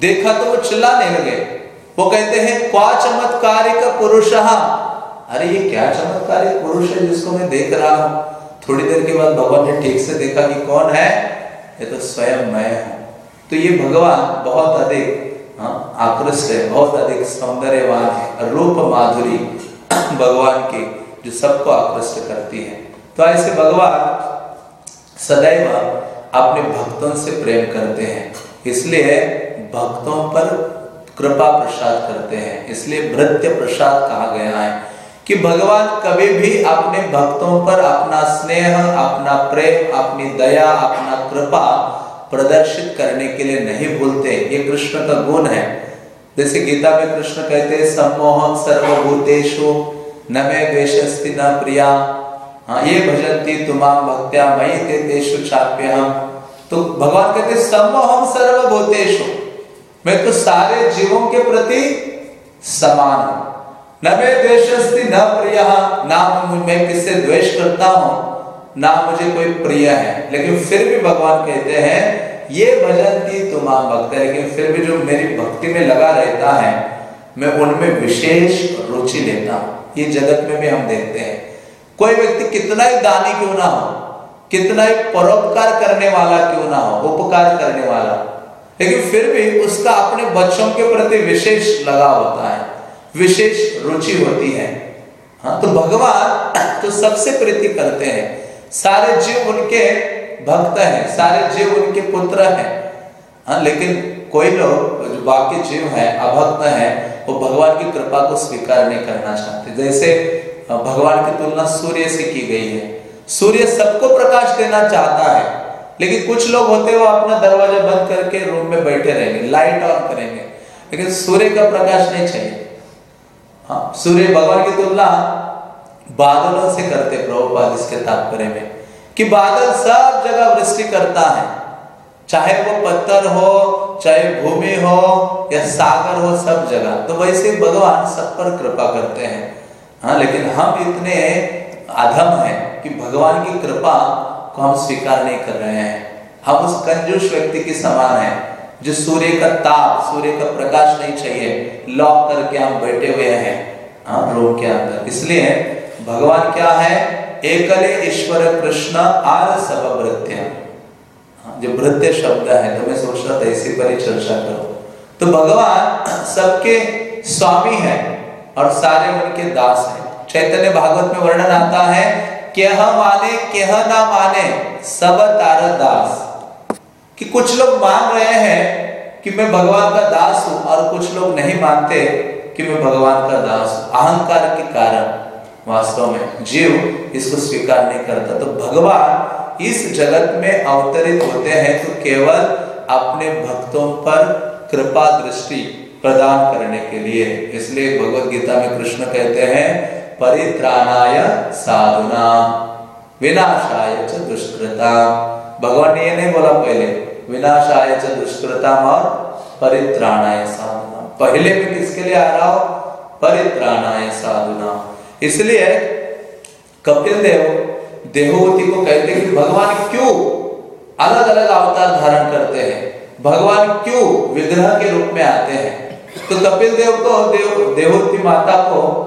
देखा तो वो चिल्लाने लगे। वो कहते हैं क्वा चमत्कारिक पुरुष। अरे ये क्या चमत्कारिक पुरुष है जिसको मैं देख रहा हूँ? थोड़ी देर के बाद भगवान ने ठीक से देखा कि कौन है? ये तो स्वयं मैं हूँ। तो ये भगवान बहुत अधिक हाँ, आकृष्ट है बहुत अधिक सौंदर्यवान है रूप माधुरी भगवान की जो सबको आकृष्ट करती है। तो ऐसे भगवान सदैव अपने भक्तों से प्रेम करते हैं। इसलिए भक्तों पर कृपा प्रसाद करते हैं। इसलिए भृत्य प्रसाद कहा गया है कि भगवान कभी भी अपने भक्तों पर अपना स्नेह, अपना प्रेम, अपनी दया, अपना कृपा प्रदर्शित करने के लिए नहीं भूलते। ये कृष्ण का गुण है। जैसे गीता में कृष्ण कहते हैं सम्मोहम सर्वभूतेषु, न मे न प्रिया। हाँ ये भजंती तुमाम भक्त्या मई ते तेषु चाप्य हम तो भगवान कहते सम्मोहम सर्वभूतेषु। मैं तो सारे जीवों के प्रति समान हूँ। न मैं द्वेषस्ति, न प्रिय, ना मैं किससे द्वेष करता हूँ? ना मुझे कोई प्रिय है। लेकिन फिर भी भगवान कहते हैं, ये भजन की तुमाम भक्त है। लेकिन फिर भी जो मेरी भक्ति में लगा रहता है, मैं उनमें विशेष रुचि लेता हूँ। ये जगत में भी हम देखते हैं। कोई व्यक्ति कितना ही दानी क्यों ना हो, कितना ही परोपकार करने वाला क्यों ना हो, उपकार करने वाला लेकिन फिर भी उसका अपने बच्चों के प्रति विशेष लगाव होता है, विशेष रुचि होती है। हाँ तो भगवान तो सबसे प्रीति करते हैं। सारे जीव उनके भक्त हैं, सारे जीव उनके पुत्र हैं। हाँ लेकिन कोई लोग जो बाकी जीव हैं, अभक्त हैं, वो भगवान की कृपा को स्वीकार नहीं करना चाहते। जैसे भगवान की तुलना सूर्य से की गई है। सूर्य सबको प्रकाश देना चाहता है। लेकिन कुछ लोग होते वो अपना दरवाज़ा बंद करके रूम में बैठे रहेंगे लाइट ऑन करेंगे। लेकिन सूर्य का प्रकाश नहीं चाहिए। हाँ सूर्य भगवान की तुलना बादलों से करते प्रभुपाद इसके तात्पर्य में, कि बादल सब जगह वृष्टि करता है। चाहे वो पत्थर हो, चाहे भूमि हो, या सागर हो, सब जगह। तो वैसे भगवान सब पर कृपा करते हैं। हाँ लेकिन हम इतने अधम हैं कि भगवान की कृपा को हम स्वीकार नहीं कर रहे हैं। हम उस कंजूस व्यक्ति के समान हैं, जो सूर्य का ताप, सूर्य का प्रकाश नहीं चाहिए लॉक करके हम बैठे हुए हैं हाँ रूम के अंदर। इसलिए भगवान क्या है? एकले ईश्वर कृष्ण आर सब जो भृत्य शब्द है तो मैं सोच रहा था इसी पर ही चर्चा करो। तो भगवान सबके स्वामी है और सारे उनके दास हैं। चैतन्य भागवत में वर्णन आता है केह माने, केह ना माने, सब तार दास। कि कुछ लोग मान रहे हैं कि मैं भगवान का दास हूँ, और कुछ लोग नहीं मानते कि मैं भगवान का दास हूँ। अहंकार के कारण, वास्तव में जीव इसको स्वीकार नहीं करता। तो भगवान इस जगत में अवतरित होते हैं तो केवल अपने भक्तों पर कृपा दृष्टि प्रदान करने के लिए। इसलिए भगवत गीता में कृष्ण कहते हैं परित्राणाय साधुना, विनाशाय च दुष्कृता। भगवान ने ये नहीं बोला पहले, विनाशाय च दुष्कृता और परित्राणाय साधुना। पहले में किसके लिए आ रहा हो? परित्राणाय साधुना। इसलिए कपिल देव देवहूति को कहते कि भगवान क्यों अलग अलग अवतार धारण करते हैं? भगवान क्यों विग्रह के रूप में आते हैं? तो कपिल देव को, देव देवहूति माता को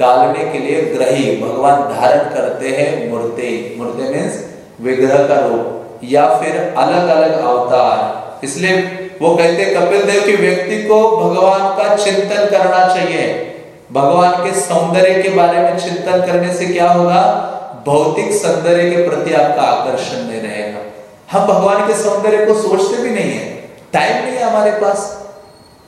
डालने के लिए ग्रही, भगवान धारण करते हैं मूर्ते। मूर्ते मीन्स विग्रह का रूप, या फिर अलग अलग अवतार। इसलिए वो कहते कपिल देव कि व्यक्ति को भगवान का चिंतन करना चाहिए। भगवान के सौंदर्य के बारे में चिंतन करने से क्या होगा? भौतिक सौंदर्य के प्रति आपका आकर्षण नहीं रहेगा। हम भगवान के सौंदर्य को सोचते भी नहीं है। टाइम नहीं है हमारे पास।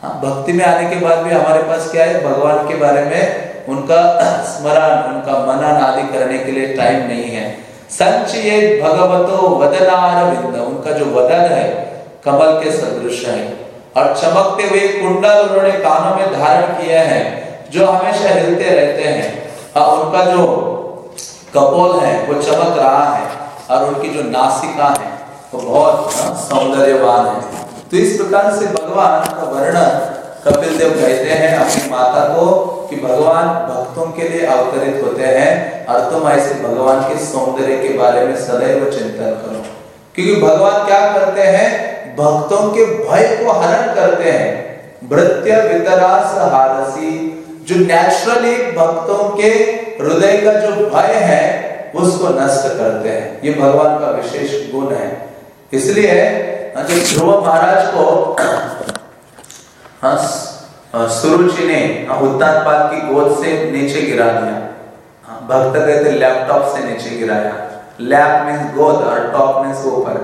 हाँ भक्ति में आने के बाद भी हमारे पास क्या है? भगवान के बारे में उनका स्मरण, उनका मनन आदि करने के लिए टाइम नहीं है। संच ये भगवतो वदनारविंद, उनका जो वदन है, कमल के सदृश है। और चमकते हुए कुंडल उन्होंने कानों में धारण किए हैं, जो हमेशा हिलते रहते हैं। और उनका जो कपोल है, वो चमक रहा है, और उनकी जो नासिका है, वो बहुत सौंदर्यवान है। तो इस प्रकार से भगवान का वर्णन कपिल देव कहते हैं अपनी माता को कि भगवान भक्तों के लिए अवतरित होते हैं और तुम ऐसे भगवान के सौंदर्य के बारे में सदैव चिंतन करो। क्योंकि भगवान क्या करते हैं? भक्तों के भय को हरण करते हैं। हारसी, जो नेचुरली भक्तों के हृदय का जो भय है, उसको नष्ट करते हैं। ये भगवान का विशेष गुण है। इसलिए जब ध्रुव महाराज को हाँ सुरुचि ने उत्तानपाद की गोद से नीचे गिरा दिया। भक्त कहते लैपटॉप से नीचे गिराया। लैप मीन्स गोद और टॉप मीन्स ऊपर।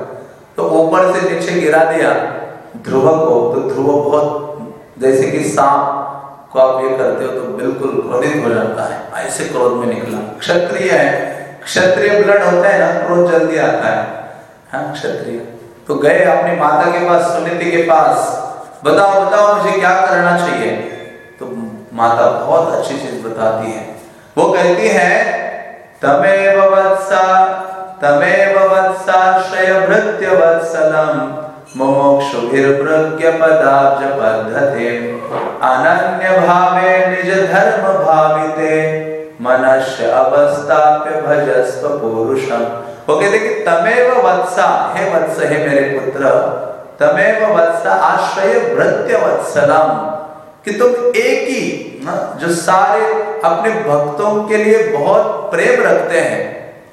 तो ऊपर से नीचे गिरा दिया ध्रुव को। तो ध्रुव बहुत, जैसे कि सांप को आप ये करते हो तो बिल्कुल क्रोधित हो जाता है, ऐसे क्रोध में निकला। क्षत्रिय है, क्षत्रिय ब्लड होता है ना, क्रोध जल्दी आता है। हाँ क्षत्रिय। तो गए अपनी माता के पास, सुनीति के पास। बताओ बताओ मुझे क्या करना चाहिए? तो माता बहुत अच्छी चीज़ बताती है। वो कहती है, तमेव वत्सा, तमेव वत्साश्रय भृत्य वत्सलम अनन्य भावे निज धर्म भाविते मनस्य अवस्थाप्य भजस्व पुरुषम। वो कहते कि तमेव वत्सा, हे वत्स, हे मेरे पुत्र तमेव वत्सा आश्रय भृत्य वत्सलम। कि तुम एक ही जो सारे अपने भक्तों के लिए बहुत प्रेम रखते हैं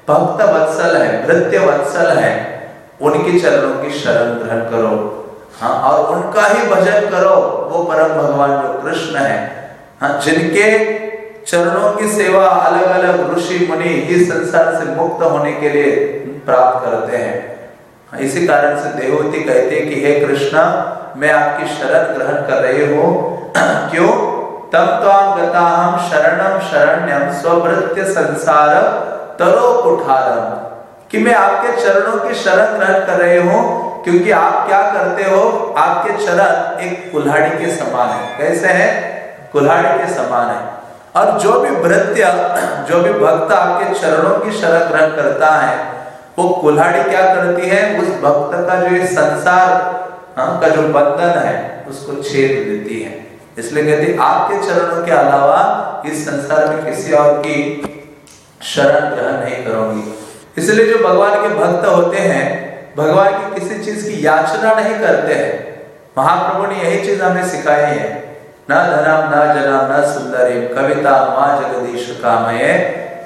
भक्त वत्सल है भृत्य वत्सल है उनके चरणों की शरण ग्रहण करो। हाँ और उनका ही भजन करो वो परम भगवान जो कृष्ण है। हाँ जिनके चरणों की सेवा अलग अलग ऋषि मुनि इस संसार से मुक्त होने के लिए प्राप्त करते हाँ, इसी कारण से देवती कहते कि, हे कृष्णा, मैं आपकी शरण ग्रहण कर रही हूँ। क्यों? तम त्वाम गता हम शरणम शरण्यम स्वृत्य संसार तरो कि मैं आपके चरणों की शरण ग्रहण कर रही हूँ, क्योंकि आप क्या करते हो? आपके चरण एक कुल्हाड़ी के समान है। कैसे है? कुल्हाड़ी के समान है। और जो भी भृत्य जो भी भक्त आपके चरणों की शरण ग्रहण करता है वो कुल्हाड़ी क्या करती है? उस भक्त का जो ये संसार हाँ, का जो बंधन है उसको छेद देती है। इसलिए कहती आपके चरणों के अलावा इस संसार में किसी और की शरण ग्रहण नहीं करूँगी। इसलिए जो भगवान के भक्त होते हैं भगवान की किसी चीज़ की याचना नहीं करते हैं। महाप्रभु ने यही चीज़ हमें सिखाई है। न धनम न जनम न सुंदरी कविता माँ जगदीश कामये।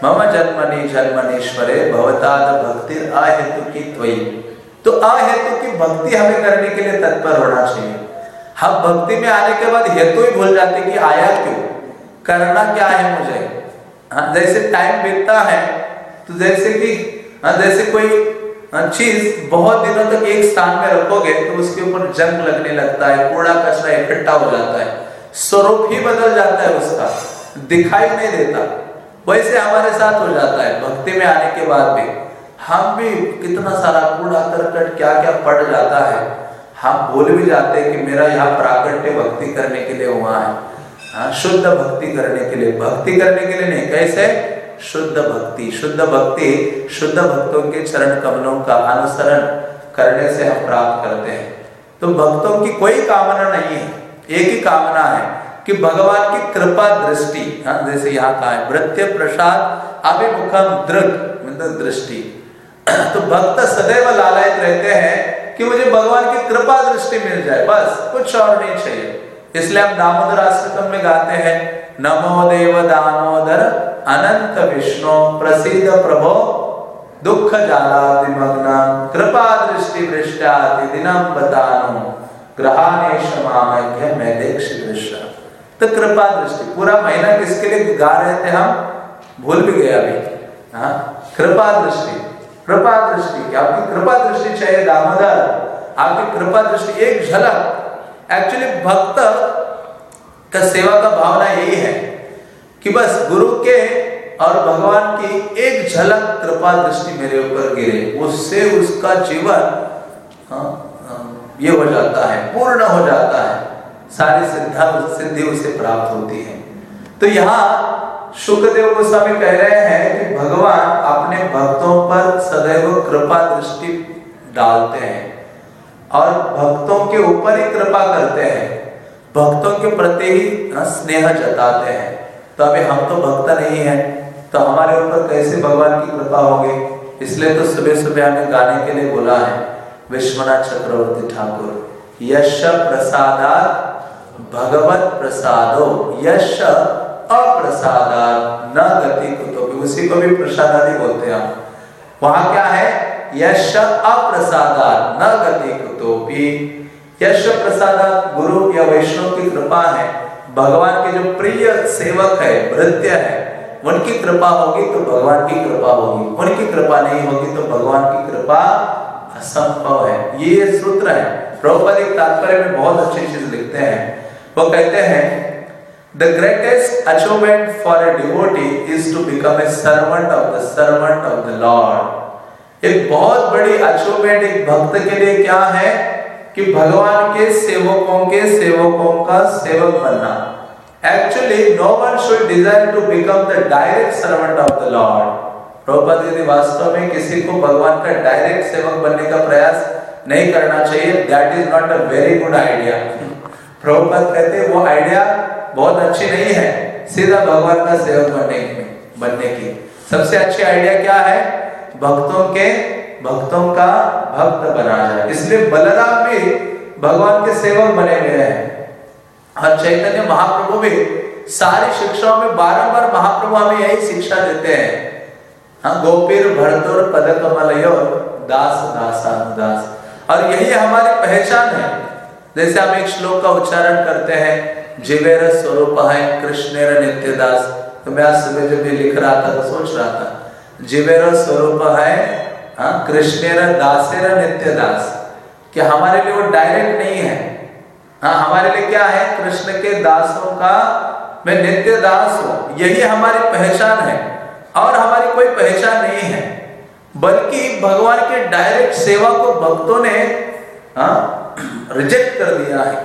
मम जन्मनि जन्मनीश्वरे भवताद भक्ति अहेतु की त्वयी तो अहेतु की भक्ति हमें करने के लिए तत्पर होना चाहिए। हम भक्ति में आने के बाद हेतु ही भूल जाते कि आया क्यों? करना क्या है मुझे? हाँ जैसे टाइम बीतता है तो जैसे कि हाँ जैसे कोई चीज़ बहुत दिनों तक एक स्थान में रखोगे तो उसके ऊपर जंग लगने लगता है, कूड़ा कचरा इकट्ठा हो जाता है। स्वरूप ही बदल जाता है उसका, दिखाई नहीं देता। वैसे हमारे साथ हो जाता है, भक्ति में आने के बाद भी। हम भी कितना सारा कूड़ा, करकट क्या क्या पड़ जाता है, हम भूल भी जाते हैं कि मेरा यहाँ प्राकट्य भक्ति करने के लिए हुआ है। हाँ शुद्ध भक्ति करने के लिए। भक्ति करने के लिए नहीं, कैसे? शुद्ध भक्ति। शुद्ध भक्ति, शुद्ध भक्तों के चरण कमलों का अनुसरण करने से हम प्राप्त करते हैं। तो भक्तों की कोई कामना नहीं है, एक ही कामना है कि भगवान की कृपा दृष्टि हाँ जैसे यहाँ कहा है, वृत्य प्रसाद अभिमुखम दृग मतलब दृष्टि। तो भक्त सदैव लालयित रहते हैं कि मुझे भगवान की कृपा दृष्टि मिल जाए, बस, कुछ और नहीं चाहिए। इसलिए हम दामोदर आश्रम में गाते हैं, नमो देव दामोदर अनंत विष्णु प्रसिद्ध प्रभो, दुख जालादिमग्न कृपा दृष्टि वृष्टाति दिनम बतानु, ग्रहानेश मामज्ञ मैं दृश्य तो कृपा दृष्टि पूरा महीना किसके लिए गा रहे थे हम? भूल भी गए अभी। हाँ कृपा दृष्टि कृपा दृष्टि आपकी कृपा दृष्टि चाहिए दामोदर आपकी कृपा दृष्टि एक झलक। एक्चुअली भक्त का सेवा का भावना यही है कि बस गुरु के और भगवान की एक झलक कृपा दृष्टि मेरे ऊपर गिरे। उससे उसका जीवन हाँ, ये हो जाता है पूर्ण हो जाता है। सारी सिद्धा, सिद्धि उसे प्राप्त होती है। तो यहाँ सुखदेव गोस्वामी कह रहे हैं कि भगवान अपने भक्तों पर सदैव कृपा दृष्टि डालते हैं और भक्तों के ऊपर ही कृपा करते हैं। भक्तों के प्रति ही स्नेह जताते हैं। तो अभी हम तो भक्त नहीं है तो हमारे ऊपर कैसे भगवान की कृपा होगी? इसलिए तो सुबह सुबह हमें गाने के लिए बोला है, विश्वनाथ चक्रवर्ती ठाकुर, यश प्रसादा भगवत प्रसादो यश अप्रसादा न गति तो उसी को भी प्रसाद आदि बोलते हैं वहाँ क्या है? यश अप्रसादा न गति कुतोपी यश प्रसादा गुरु या वैष्णव की कृपा है। भगवान के जो प्रिय सेवक है भृत्य है, उनकी कृपा होगी तो भगवान की कृपा होगी। उनकी कृपा नहीं होगी तो भगवान की कृपा असंभव है। ये सूत्र है। प्रभुपद एक तात्पर्य में बहुत अच्छी चीज़ लिखते हैं। वो कहते हैं the greatest achievement for a devotee is to become a servant of the servant of the Lord. एक बहुत बड़ी अचीवमेंट एक भक्त के लिए क्या है? कि भगवान के सेवकों के सेवकों का सेवक बनना। Actually no one should desire to become the direct servant of the lord Prabhupada वास्तव में किसी को भगवान का डायरेक्ट सेवक बनने का प्रयास नहीं करना चाहिए। That is not a very good idea Prabhupada कहते वो आइडिया बहुत अच्छी नहीं है, सीधा भगवान का सेवक बनने की बनने की। सबसे अच्छी आइडिया क्या है? भक्तों के, भक्तों का भक्त बना जाए। इसलिए बलराम भी भगवान के सेवक बने हुए हैं। और चैतन्य महाप्रभु भी सारी शिक्षाओं में बारंबार महाप्रभु हमें यही शिक्षा देते हैं। हाँ गोपीर भरतुर पद कमलयो दास दास और यही हमारी पहचान है। जैसे हम एक श्लोक का उच्चारण करते हैं, जीवेर स्वरूप है, कृष्णेर नित्य दास तो मैं आज सुबह जब भी लिख रहा था तो सोच रहा था, जीवेर स्वरूप है हाँ कृष्णेर दासेर नित्य दास कि हमारे लिए वो डायरेक्ट नहीं है। हाँ हमारे लिए क्या है? कृष्ण के दासों का मैं नित्य दास हूँ। यही हमारी पहचान है। और हमारी कोई पहचान नहीं है। बल्कि भगवान के डायरेक्ट सेवा को भक्तों ने हाँ रिजेक्ट कर दिया है।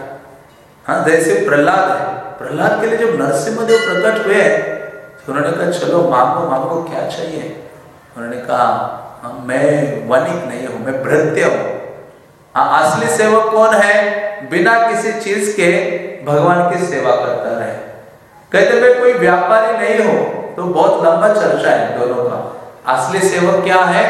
हाँ जैसे प्रहलाद है। प्रहलाद के लिए जब नरसिंहदेव प्रकट हुए तो उन्होंने कहा चलो मांगो मांगो क्या चाहिए? उन्होंने कहा हाँ, मैं वनिक नहीं हूँ मैं भृत्य हूँ। हाँ असली सेवक कौन है? बिना किसी चीज़ के भगवान की सेवा करता रहे। कहते मैं कोई व्यापारी नहीं हूँ। तो बहुत लंबा चर्चा है दोनों का। असली सेवक क्या है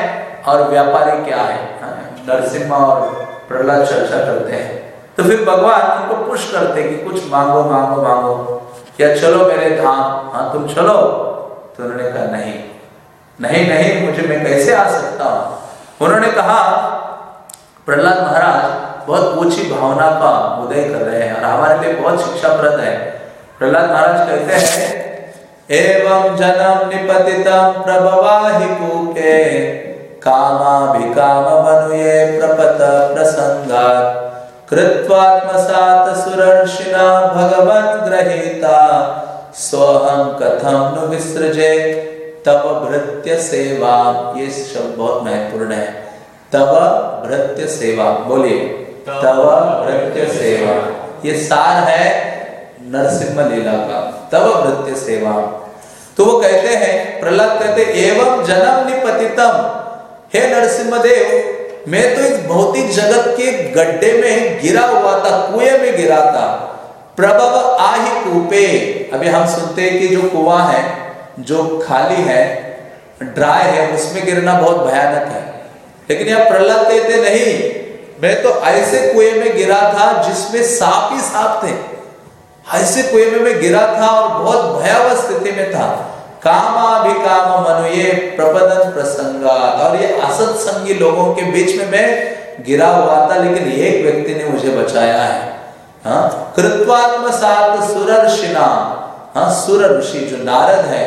और व्यापारी क्या है? हाँ, नरसिम्हा और प्रहलाद चर्चा करते हैं। तो फिर भगवान उनको पुश करते कि कुछ मांगो मांगो मांगो। या चलो मेरे धाम? हाँ तुम चलो। तो उन्होंने कहा, नहीं। नहीं नहीं, मुझे मैं कैसे आ सकता हूँ? उन्होंने कहा, प्रहलाद महाराज, बहुत ऊँची भावना का उदय कर रहे हैं और हमारे लिए बहुत शिक्षाप्रद है। प्रहलाद महाराज कहते हैं, एवं जन्म निपतितम प्रभवाहि कूके कामाभिकाम मनुये प्रपत प्रसंगात कृत्वात्मसात सुरर्षिना भगवन् ग्रहीता। सोहम कथम नु विसृजे। तब भृत्य सेवा ये शब्द बहुत महत्वपूर्ण है। तव भृत्य सेवा बोलिए। तव भृत्य सेवा ये सार है नरसिंह लीला का। तव भृत्य सेवा तो वो कहते हैं प्रहलाद कहते एवं जन्म निपतितम। हे नरसिंह देव मैं तो इस भौतिक जगत के गड्ढे में गिरा हुआ था, कुएँ में गिरा था। प्रभव आही कूपे। अभी हम सुनते हैं कि जो कुआँ है, जो खाली है, ड्राई है, उसमें गिरना बहुत भयानक है। लेकिन यह प्रहलाद कहते नहीं। मैं तो ऐसे कुएँ में गिरा था, जिसमें सांप ही सांप थे। ऐसे कुएँ में मैं गिरा था और बहुत भयावह स्थिति में था। कामाभिकाम मनु ये प्रपदन प्रसंगा और ये असत्संगी लोगों के बीच में मैं गिरा हुआ था, लेकिन एक व्यक्ति ने मुझे बचाया है। हाँ? कृत्वात्म सात सुरर्षिना। हाँ? सुर ऋषि जो नारद है,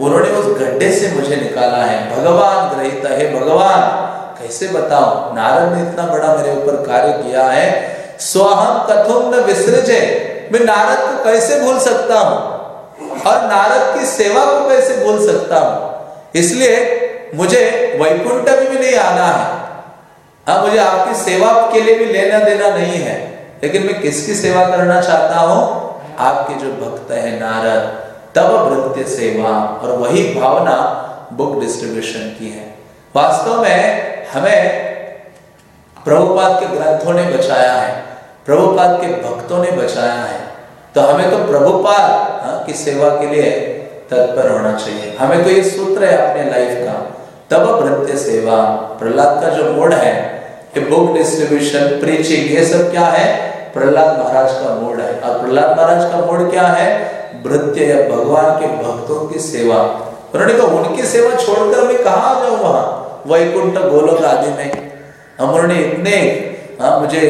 उन्होंने उस गड्ढे से मुझे निकाला है। भगवान ग्रहित है भगवान, कैसे बताओ नारद ने इतना बड़ा मेरे ऊपर कार्य किया है। स्वहम कथुम विसृजे। मैं नारद को कैसे भूल सकता हूँ? और नारद की सेवा को कैसे बोल सकता हूँ। इसलिए मुझे वैकुंठ में भी नहीं आना है। हाँ मुझे आपकी सेवा के लिए भी लेना देना नहीं है। लेकिन मैं किसकी सेवा करना चाहता हूँ? आपके जो भक्त है नारद, तब भृत्य सेवा और वही भावना बुक डिस्ट्रीब्यूशन की है। वास्तव में हमें प्रभुपाद के ग्रंथों ने बचाया है, प्रभुपाद के भक्तों ने बचाया है। तो हमें तो प्रभुपाद हाँ, की सेवा के लिए तत्पर होना चाहिए। हमें तो ये सूत्र है अपने लाइफ का। तब भृत्य सेवा प्रहलाद का जो मोड है ये बुक डिस्ट्रीब्यूशन प्रीचिंग ये सब क्या है? प्रहलाद महाराज का मोड है। और प्रहलाद महाराज का मोड क्या है? भृत्य या भगवान के भक्तों की सेवा। उन्होंने कहा उनकी सेवा छोड़कर मैं कहा जाऊँ वहाँ? वैकुंठ गोलोक आदि में हम उन्होंने इतने हाँ मुझे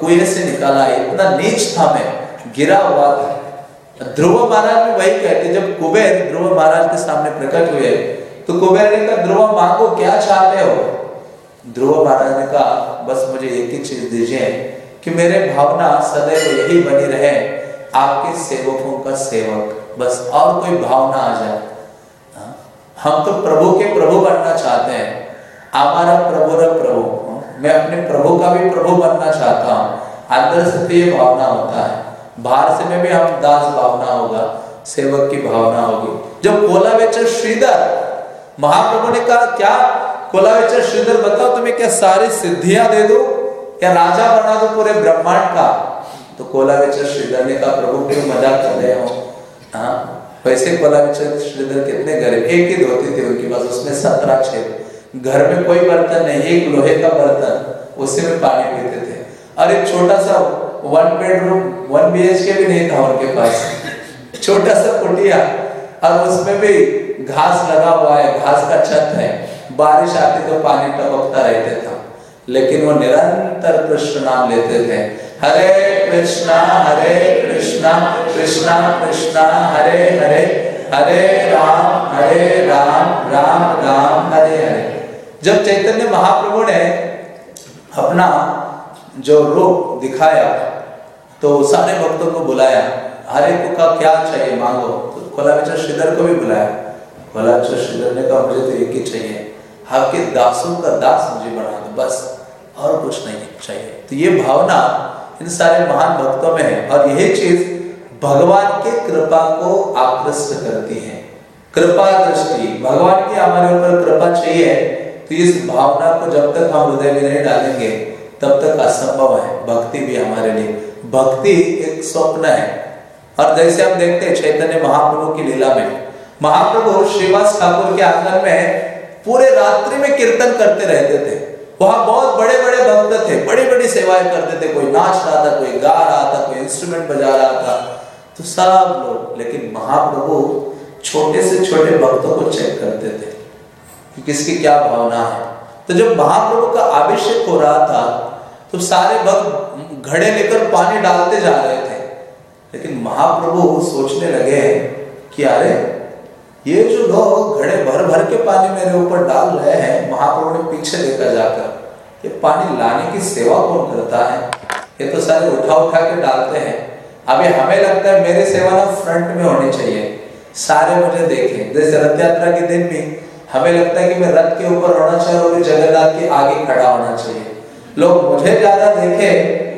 कुएँ से निकाला इतना नीच था मैं। गिरा हुआ था। ध्रुव महाराज भी वही कहते जब कुबेर ध्रुव महाराज के सामने प्रकट हुए तो कुबेर ने कहा, ध्रुव, मांगो, क्या चाहते हो? ध्रुव महाराज ने कहा, बस मुझे एक ही चीज़ दीजिए, कि मेरे भावना सदैव यही बनी रहे, आपके सेवकों का सेवक। बस और कोई भावना आ जाए। हाँ? हम तो प्रभु के प्रभु बनना चाहते हैं। हमारा प्रभु र प्रभु। मैं अपने प्रभु का भी प्रभु बनना चाहता हूँ। अंदर से तो ये भावना होता है। बाहर से में भी हम दास भावना होगा, सेवक की भावना होगी। जब कोला बेचर श्रीधर, महाप्रभु ने कहा, क्या कोला बेचर श्रीधर बताओ तुम्हें क्या सारी सिद्धियाँ दे दो? या राजा बना दो पूरे ब्रह्मांड का? तो कोला बेचर श्रीधर ने कहा, प्रभु, क्यों मज़ाक कर रहे हो? हाँ? वैसे कोला बेचर श्रीधर कितने गरीब, एक ही धोती थी उनके पास, उसमें सत्रह छेद। घर में कोई बर्तन नहीं, एक लोहे का बर्तन, उसी में पानी पीते थे। और एक छोटा सा वन बेडरूम वन बी भी नहीं था उनके पास। छोटा सा कुटिया, और उसमें भी घास लगा हुआ है, घास का छत है। बारिश आती तो पानी टपकता रहते था, लेकिन वो निरंतर कृष्ण नाम लेते थे। हरे कृष्णा हरे कृष्णा कृष्णा कृष्णा, हरे हरे हरे राम हरे राम राम राम, हरे हरे। जब चैतन्य महाप्रभु ने अपना जो रूप दिखाया तो सारे भक्तों को बुलाया, हर एक को का क्या चाहिए? मांगो। तो कोलाविचर श्रीधर को भी बुलाया। कोलाविचर श्रीधर ने कहा, मुझे तो एक ही चाहिए। आपके दासों का दास मुझे बना दो, बस, और कुछ नहीं चाहिए। तो ये भावना इन सारे महान भक्तों में है, और यही चीज़ भगवान के कृपा को आकृष्ट करती है। कृपा दृष्टि, भगवान की हमारे ऊपर कृपा चाहिए तो इस भावना को जब तक हम हृदय में नहीं डालेंगे, तब तक असंभव है, भक्ति भी हमारे लिए भक्ति एक स्वप्न है। और जैसे हम देखते हैं, चैतन्य महाप्रभु की लीला में। महाप्रभु श्रीवास ठाकुर के आँगन में पूरे रात्रि में कीर्तन करते रहते थे। वहाँ बहुत बड़े बड़े भक्त थे बड़ी बड़ी सेवाएँ करते थे। कोई नाच रहा था, कोई गा रहा था, कोई इंस्ट्रूमेंट बजा रहा था। तो सब लोग, लेकिन महाप्रभु छोटे से छोटे भक्तों को चेक करते थे कि किसकी क्या भावना है। तो जब महाप्रभु का अभिषेक हो रहा था तो सारे भक्त घड़े लेकर पानी डालते जा रहे थे। लेकिन महाप्रभु सोचने लगे कि अरे, ये जो लोग घड़े भर भर के पानी मेरे ऊपर डाल रहे हैं, महाप्रभु ने पीछे देखा जाकर, ये पानी लाने की सेवा कौन करता है? ये तो सारे उठा उठा के डालते हैं। अभी हमें लगता है मेरी सेवा ना फ्रंट में होनी चाहिए। सारे मुझे देखें। जैसे रथ यात्रा के दिन भी हमें लगता है कि मैं रथ के ऊपर होना चाहिए और जगन्नाथ के आगे खड़ा होना चाहिए। लोग मुझे ज़्यादा देखे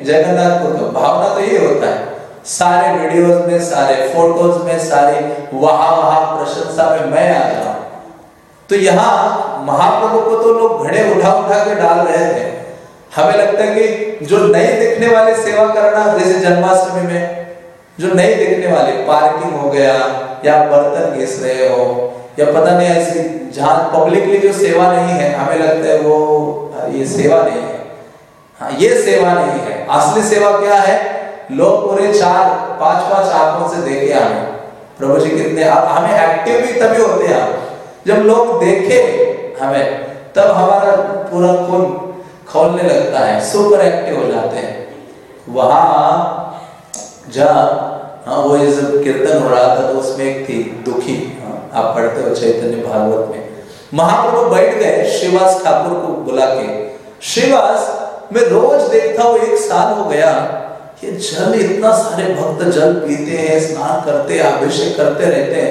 जगन्नाथ को। तो भावना तो ये होता है, सारे वीडियोस में, सारे फ़ोटोज़ में, सारे वहाँ वहाँ प्रशंसा में मैं आ रहा तो यहाँ महाप्रभु को तो लोग घड़े उठा उठा के डाल रहे थे। हमें लगता है कि जो नहीं दिखने वाले सेवा करना, जैसे जन्माष्टमी में, जो नहीं दिखने वाले पार्किंग हो गया, या बर्तन घिस रहे हो, या पता नहीं ऐसी जहाँ पब्लिकली जो सेवा नहीं है, हमें लगता है वो ये सेवा नहीं है। हाँ ये सेवा नहीं है। असली सेवा क्या है? लोग पूरे चार पाँच पाँच आँखों से देखे हमें। प्रभु जी कितने आप हमें एक्टिव भी तभी होते हैं जब लोग देखे हमें तब हमारा पूरा खून खोलने लगता है सुपर एक्टिव हो जाते हैं। वहाँ जहाँ हाँ वो ये जब कीर्तन हो रहा था तो उसमें एक थी दुखी। हाँ, आप पढ़ते हो चैतन्य भागवत में। महाप्रभु बैठ गए श्रीवास ठाकुर को बुला के। श्रीवास मैं रोज देखता हूँ, एक साल हो गया ये जल इतना सारे भक्त जल पीते हैं, स्नान करते हैं, अभिषेक करते रहते हैं,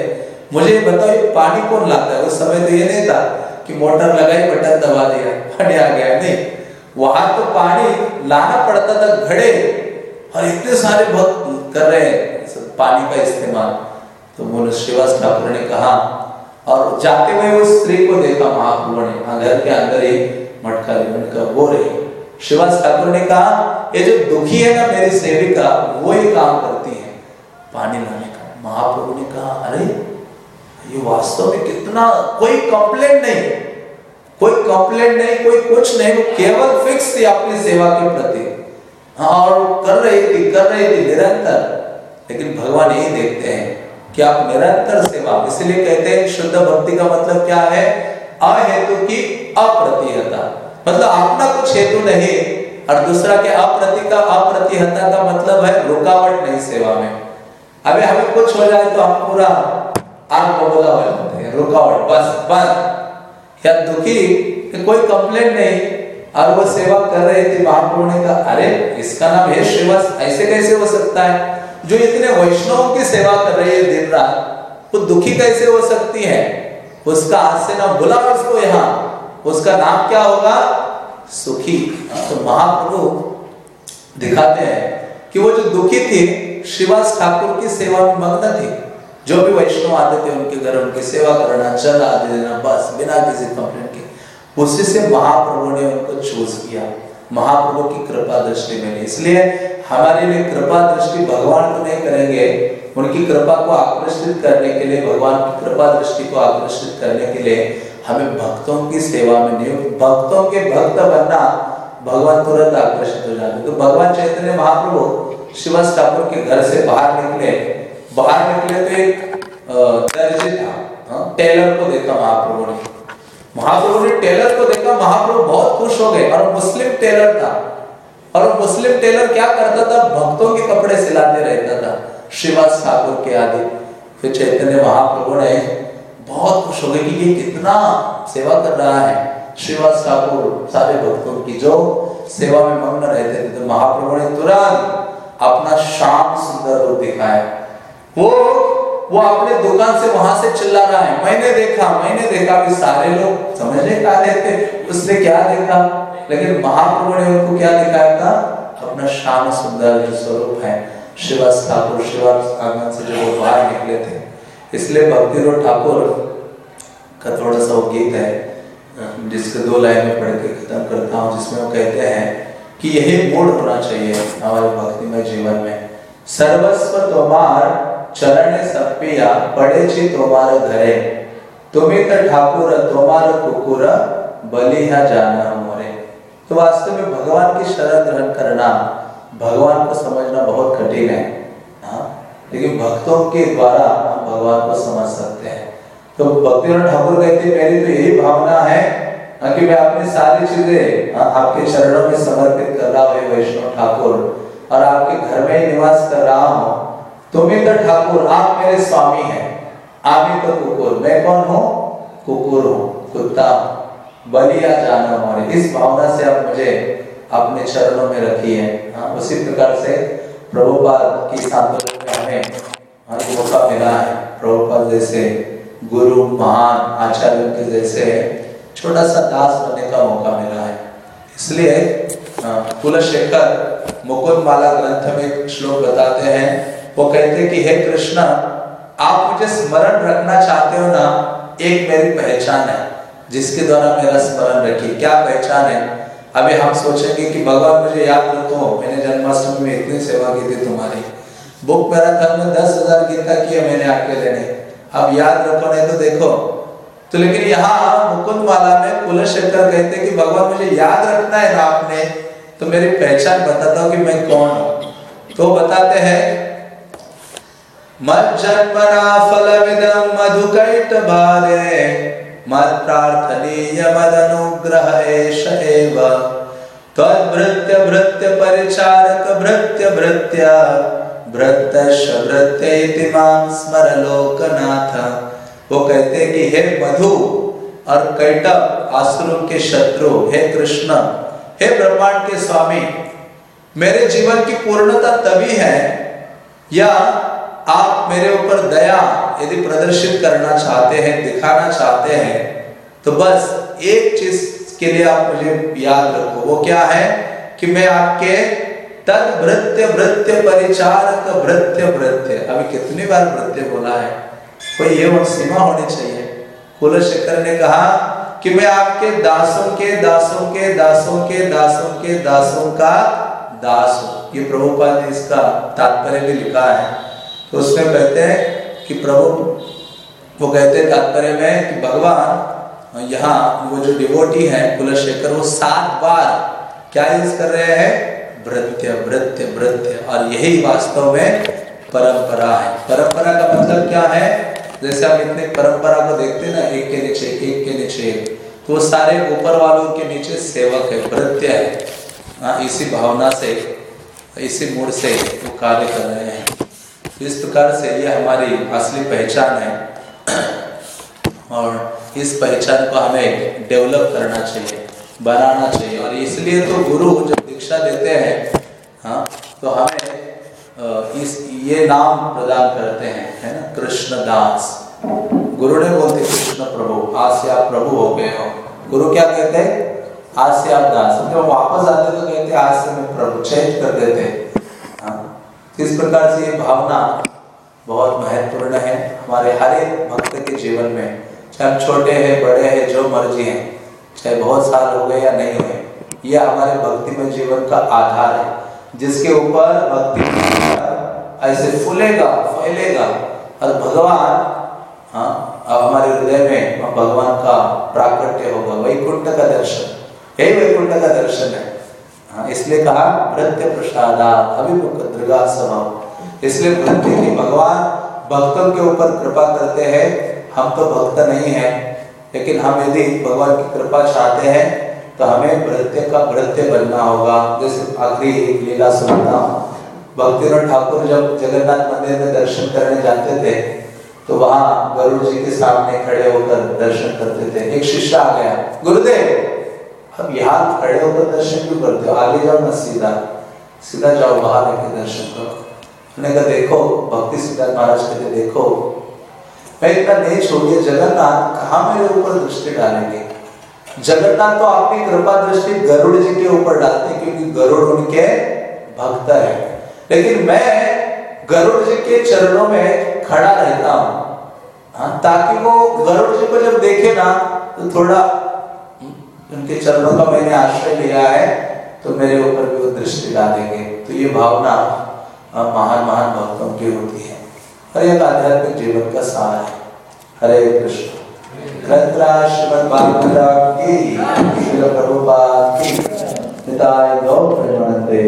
मुझे बताओ, ये पानी कौन लाता है? उस समय तो ये नहीं था कि मोटर लगाई, बटन दबा दिया, पानी आ गया, नहीं। वहाँ तो पानी लाना पड़ता था घड़े, और इतने सारे भक्त कर रहे हैं पानी का इस्तेमाल। तो बोले श्रीवास ठाकुर ने कहा, और जाते हुए उस स्त्री को देखा महाप्रभु ने घर के अंदर ही मटका का वो रही श्रीवास ठाकुर ने कहा, ये जो दुखी है ना मेरी सेविका, वो ही काम करती है। पानी लाने का महाप्रभु ने कहा, अरे, ये वास्तव में कितना, कोई कंप्लेंट नहीं, कोई कंप्लेंट नहीं, कोई कुछ नहीं, वो केवल फिक्स थी अपनी सेवा के प्रति। हाँ और कर रही थी, कर रही थी, निरंतर। लेकिन भगवान यही देखते हैं कि आप निरंतर सेवा, इसलिए कहते हैं, शुद्ध भक्ति का मतलब क्या है? अहेतु की अप्रतिहता। मतलब अपना कुछ हेतु नहीं, और दूसरा के अप्रति का अप्रतिहता का मतलब है रुकावट नहीं सेवा में। अभी हमें कुछ हो जाए तो हम पूरा आग बबूला हो जाते हैं, रुकावट, बस बस या दुखी कोई कंप्लेंट नहीं, और वो सेवा कर रहे थे महाप्रभु कहा, अरे, इसका नाम है श्रीवास, ऐसे कैसे हो सकता है? जो इतने वैष्णव की सेवा कर रही है दिन रात, वो दुखी कैसे हो सकती है? उसका हाथ से ना बुला उसको यहाँ। उसका नाम क्या होगा? सुखी। तो महाप्रभु दिखाते हैं कि वो जो दुखी थी, शिवास ठाकुर की सेवा में मग्न थी। जो भी वैष्णव आते थे, उनके घर उनकी सेवा करना, चल आदि देना, बस, बिना किसी कंप्लेंट के। उसी से महाप्रभु ने उनको चूज़ किया। महाप्रभु की कृपा दृष्टि में इसलिए हमारे लिए कृपा दृष्टि भगवान को नहीं करेंगे। उनकी कृपा को आकर्षित करने के लिए, भगवान की कृपा दृष्टि को आकर्षित करने के लिए हमें भक्तों की सेवा में नियुक्त भक्तों के भक्त बनना भगवान तुरंत आकर्षित हो जाते तो भगवान चैतन्य महाप्रभु शिवस ठाकुर के घर से बाहर निकले। बाहर निकले तो एक दर्जी था टेलर को देखा महाप्रभु ने। महाप्रभु ने टेलर को देखा, महाप्रभु बहुत खुश हो गए। और मुस्लिम टेलर था। और मुस्लिम टेलर क्या करता था? भक्तों के कपड़े सिलाते रहता था श्रीवास ठाकुर के आदि। फिर चैतन्य महाप्रभु ने बहुत खुश हो गए कि ये कितना सेवा कर रहा है। श्रीवास ठाकुर, सारे भक्तों की जो सेवा में मग्न रहते थे तो महाप्रभु ने तुरंत अपना शाम सुंदर रूप दिखाया। वो वो अपने दुकान से वहाँ से चिल्ला रहा है। मैंने देखा मैंने देखा कि सारे लोग समझने का थे, उसने क्या देखा? लेकिन महाप्रभु ने उनको क्या दिखाया था? अपना शाम सुंदर जो स्वरूप है। शिवास ठाकुर आँगन से जो बाहर निकले थे इसलिए भक्ति रो ठाकुर का थोड़ा सा वो गीत है, जिसके दो लाइन में पढ़ के खत्म करता हूँ, जिसमें वो कहते हैं कि यही मूड होना चाहिए हमारे भक्तिमय जीवन में। सर्वस्व तोमार चरण सपिया पड़े छी तोमार घरे। तुम्हें तो ठाकुर तोमार कुकुर बलिया जाना मोरे तो वास्तव में भगवान की शरण ग्रहण करना, भगवान को समझना बहुत कठिन हाँ। लेकिन भक्तों के द्वारा हम भगवान को समझ सकते हैं। तो भक्ति ठाकुर कहते मेरी तो यही भावना है हाँ, कि मैं अपनी सारी चीज़ें हाँ, आपके चरणों में समर्पित कर रहा हूँ वैष्णव ठाकुर और आपके घर में ही निवास कर रहा हूँ। तुम्हें तो ठाकुर आप मेरे स्वामी हैं। आमी तो कुकुर मैं कौन हूँ? कुकुर हूँ कुत्ता बलिया जाना हमारे इस भावना से आप मुझे अपने चरणों में रखिए। हाँ उसी प्रकार से प्रभुपाद की सांत्वना हमें हाँ? मौका मिला है, प्रभुपाद जैसे गुरु, महान, आचार्य के जैसे छोटा सा दास बनने का मौका मिला है। इसलिए कुलशेखर मुकुंद माला ग्रंथ में श्लोक बताते हैं। वो कहते कि, हे कृष्ण, आप मुझे स्मरण रखना चाहते हो ना? एक मेरी पहचान है, जिसके द्वारा मेरा स्मरण रखिए। क्या पहचान है? अभी हम सोचेंगे कि भगवान, मुझे याद रखो, मैंने जन्माष्टमी में इतनी सेवा की थी तुम्हारी। बुक मेरा था में दस हज़ार गीता किया मैंने अकेले ने अब याद रखो, नहीं तो देखो। तो लेकिन यहाँ मुकुंद माला में कुलशेखर कहते कि भगवान, मुझे याद रखना है ना आपने। तो मेरी पहचान बताता हूँ कि मैं कौन हूँ। तो बताते हैं मज्जन्मना फलमिदं मधुकैटभारे मत्प्रार्थनीय मदनुग्रह एष एव। भृत्य इति माँ स्मर लोकनाथ वो कहते कि हे मधु और कैटव आसुरों के शत्रु, हे कृष्ण, हे ब्रह्मांड के स्वामी, मेरे जीवन की पूर्णता तभी है या आप मेरे ऊपर दया यदि प्रदर्शित करना चाहते हैं, दिखाना चाहते हैं तो बस एक चीज़ के लिए आप मुझे याद रखो। वो क्या है कि मैं आपके तद भृत्य भृत्य परिचारक भृत्य भृत्य। अभी कितनी बार भृत्य बोला है? कोई ये सीमा होनी चाहिए। कुलशेखर ने कहा कि मैं आपके दासों के दासों के दासों के दासों के दासों का दास हूँ। ये प्रभुपाद ने इसका तात्पर्य भी लिखा है। तो उसमें कहते हैं कि प्रभु, वो कहते हैं तात्पर्य में कि भगवान यहाँ वो जो डिवोटी है, कुलशेखर, वो सात बार क्या यूज़ कर रहे हैं? वृत्य वृत्य वृत्य। और यही वास्तव में परंपरा है। परंपरा का मतलब क्या है? जैसे आप इतने परंपरा को देखते हैं ना, एक के नीचे, एक के नीचे तो सारे ऊपर वालों के नीचे सेवक है, वृत्य है। हाँ इसी भावना से, इसी मूड से वो कार्य कर रहे हैं। इस प्रकार से ये हमारी असली पहचान है? और इस पहचान को हमें डेवलप करना चाहिए, बनाना चाहिए। और इसलिए तो गुरु जब दीक्षा देते हैं हाँ तो हमें इस, ये नाम प्रदान करते हैं, है ना? कृष्ण दास। गुरु ने बोलते कृष्ण प्रभु, आज से आप प्रभु हो गए हो। गुरु क्या कहते हैं? आज से आप दास जब वापस आते तो कहते आज से मैं प्रभु चेंज कर देते हाँ। इस प्रकार से ये भावना बहुत महत्वपूर्ण है हमारे हर एक भक्त के जीवन में? चाहे हम छोटे हैं, बड़े हैं, जो मर्ज़ी हैं, चाहे बहुत साल हो गए या नहीं हुए, ये हमारे भक्ति में जीवन का आधार है, जिसके ऊपर भक्ति ऐसे फूलेगा, फैलेगा। और भगवान हाँ अब हमारे हृदय में भगवान का प्राकट्य होगा, वैकुंठ का दर्शन। यही वैकुंठ का दर्शन है। हाँ इसलिए कहा, भृत्य प्रसादा अभिमुख दृगा स्वभाव इसलिए भृत्य की भगवान भक्तों के ऊपर कृपा करते हैं। हम तो भक्त नहीं है, लेकिन हम यदि भगवान की कृपा चाहते हैं तो हमें भृत्य का भृत्य बनना होगा। जैसे आखिरी एक लीला सुनता हूँ। भक्तिनाथ ठाकुर जब जगन्नाथ मंदिर में दर्शन करने जाते थे तो वहाँ गरुड़ जी के सामने खड़े होकर दर्शन करते थे। एक शिष्य आ गया, गुरुदेव अब यहाँ खड़े होकर दर्शन क्यों करते हो? आगे जाओ ना सीधा। सीधा जाओ, बाहर आके दर्शन करो। मैंने कहा, देखो, भक्ति सिद्धार्थ महाराज कहते, देखो, मैं इतना नहीं छोड़िए, जगन्नाथ कहा मेरे ऊपर दृष्टि डालेंगे? जगन्नाथ तो अपनी कृपा दृष्टि गरुड़ जी के ऊपर डालते क्योंकि गरुड़ उनके भक्त है। लेकिन मैं गरुड़ जी के चरणों में खड़ा रहता हूँ। हाँ ताकि वो गरुड़ जी को जब देखे ना तो थोड़ा उनके चरणों का मैंने आश्रय लिया है तो मेरे ऊपर भी वो दृष्टि डालेंगे। तो ये भावना महान महान भक्तों की होती है। और यह आध्यात्मिक जीवन का सार है। हरे कृष्ण। की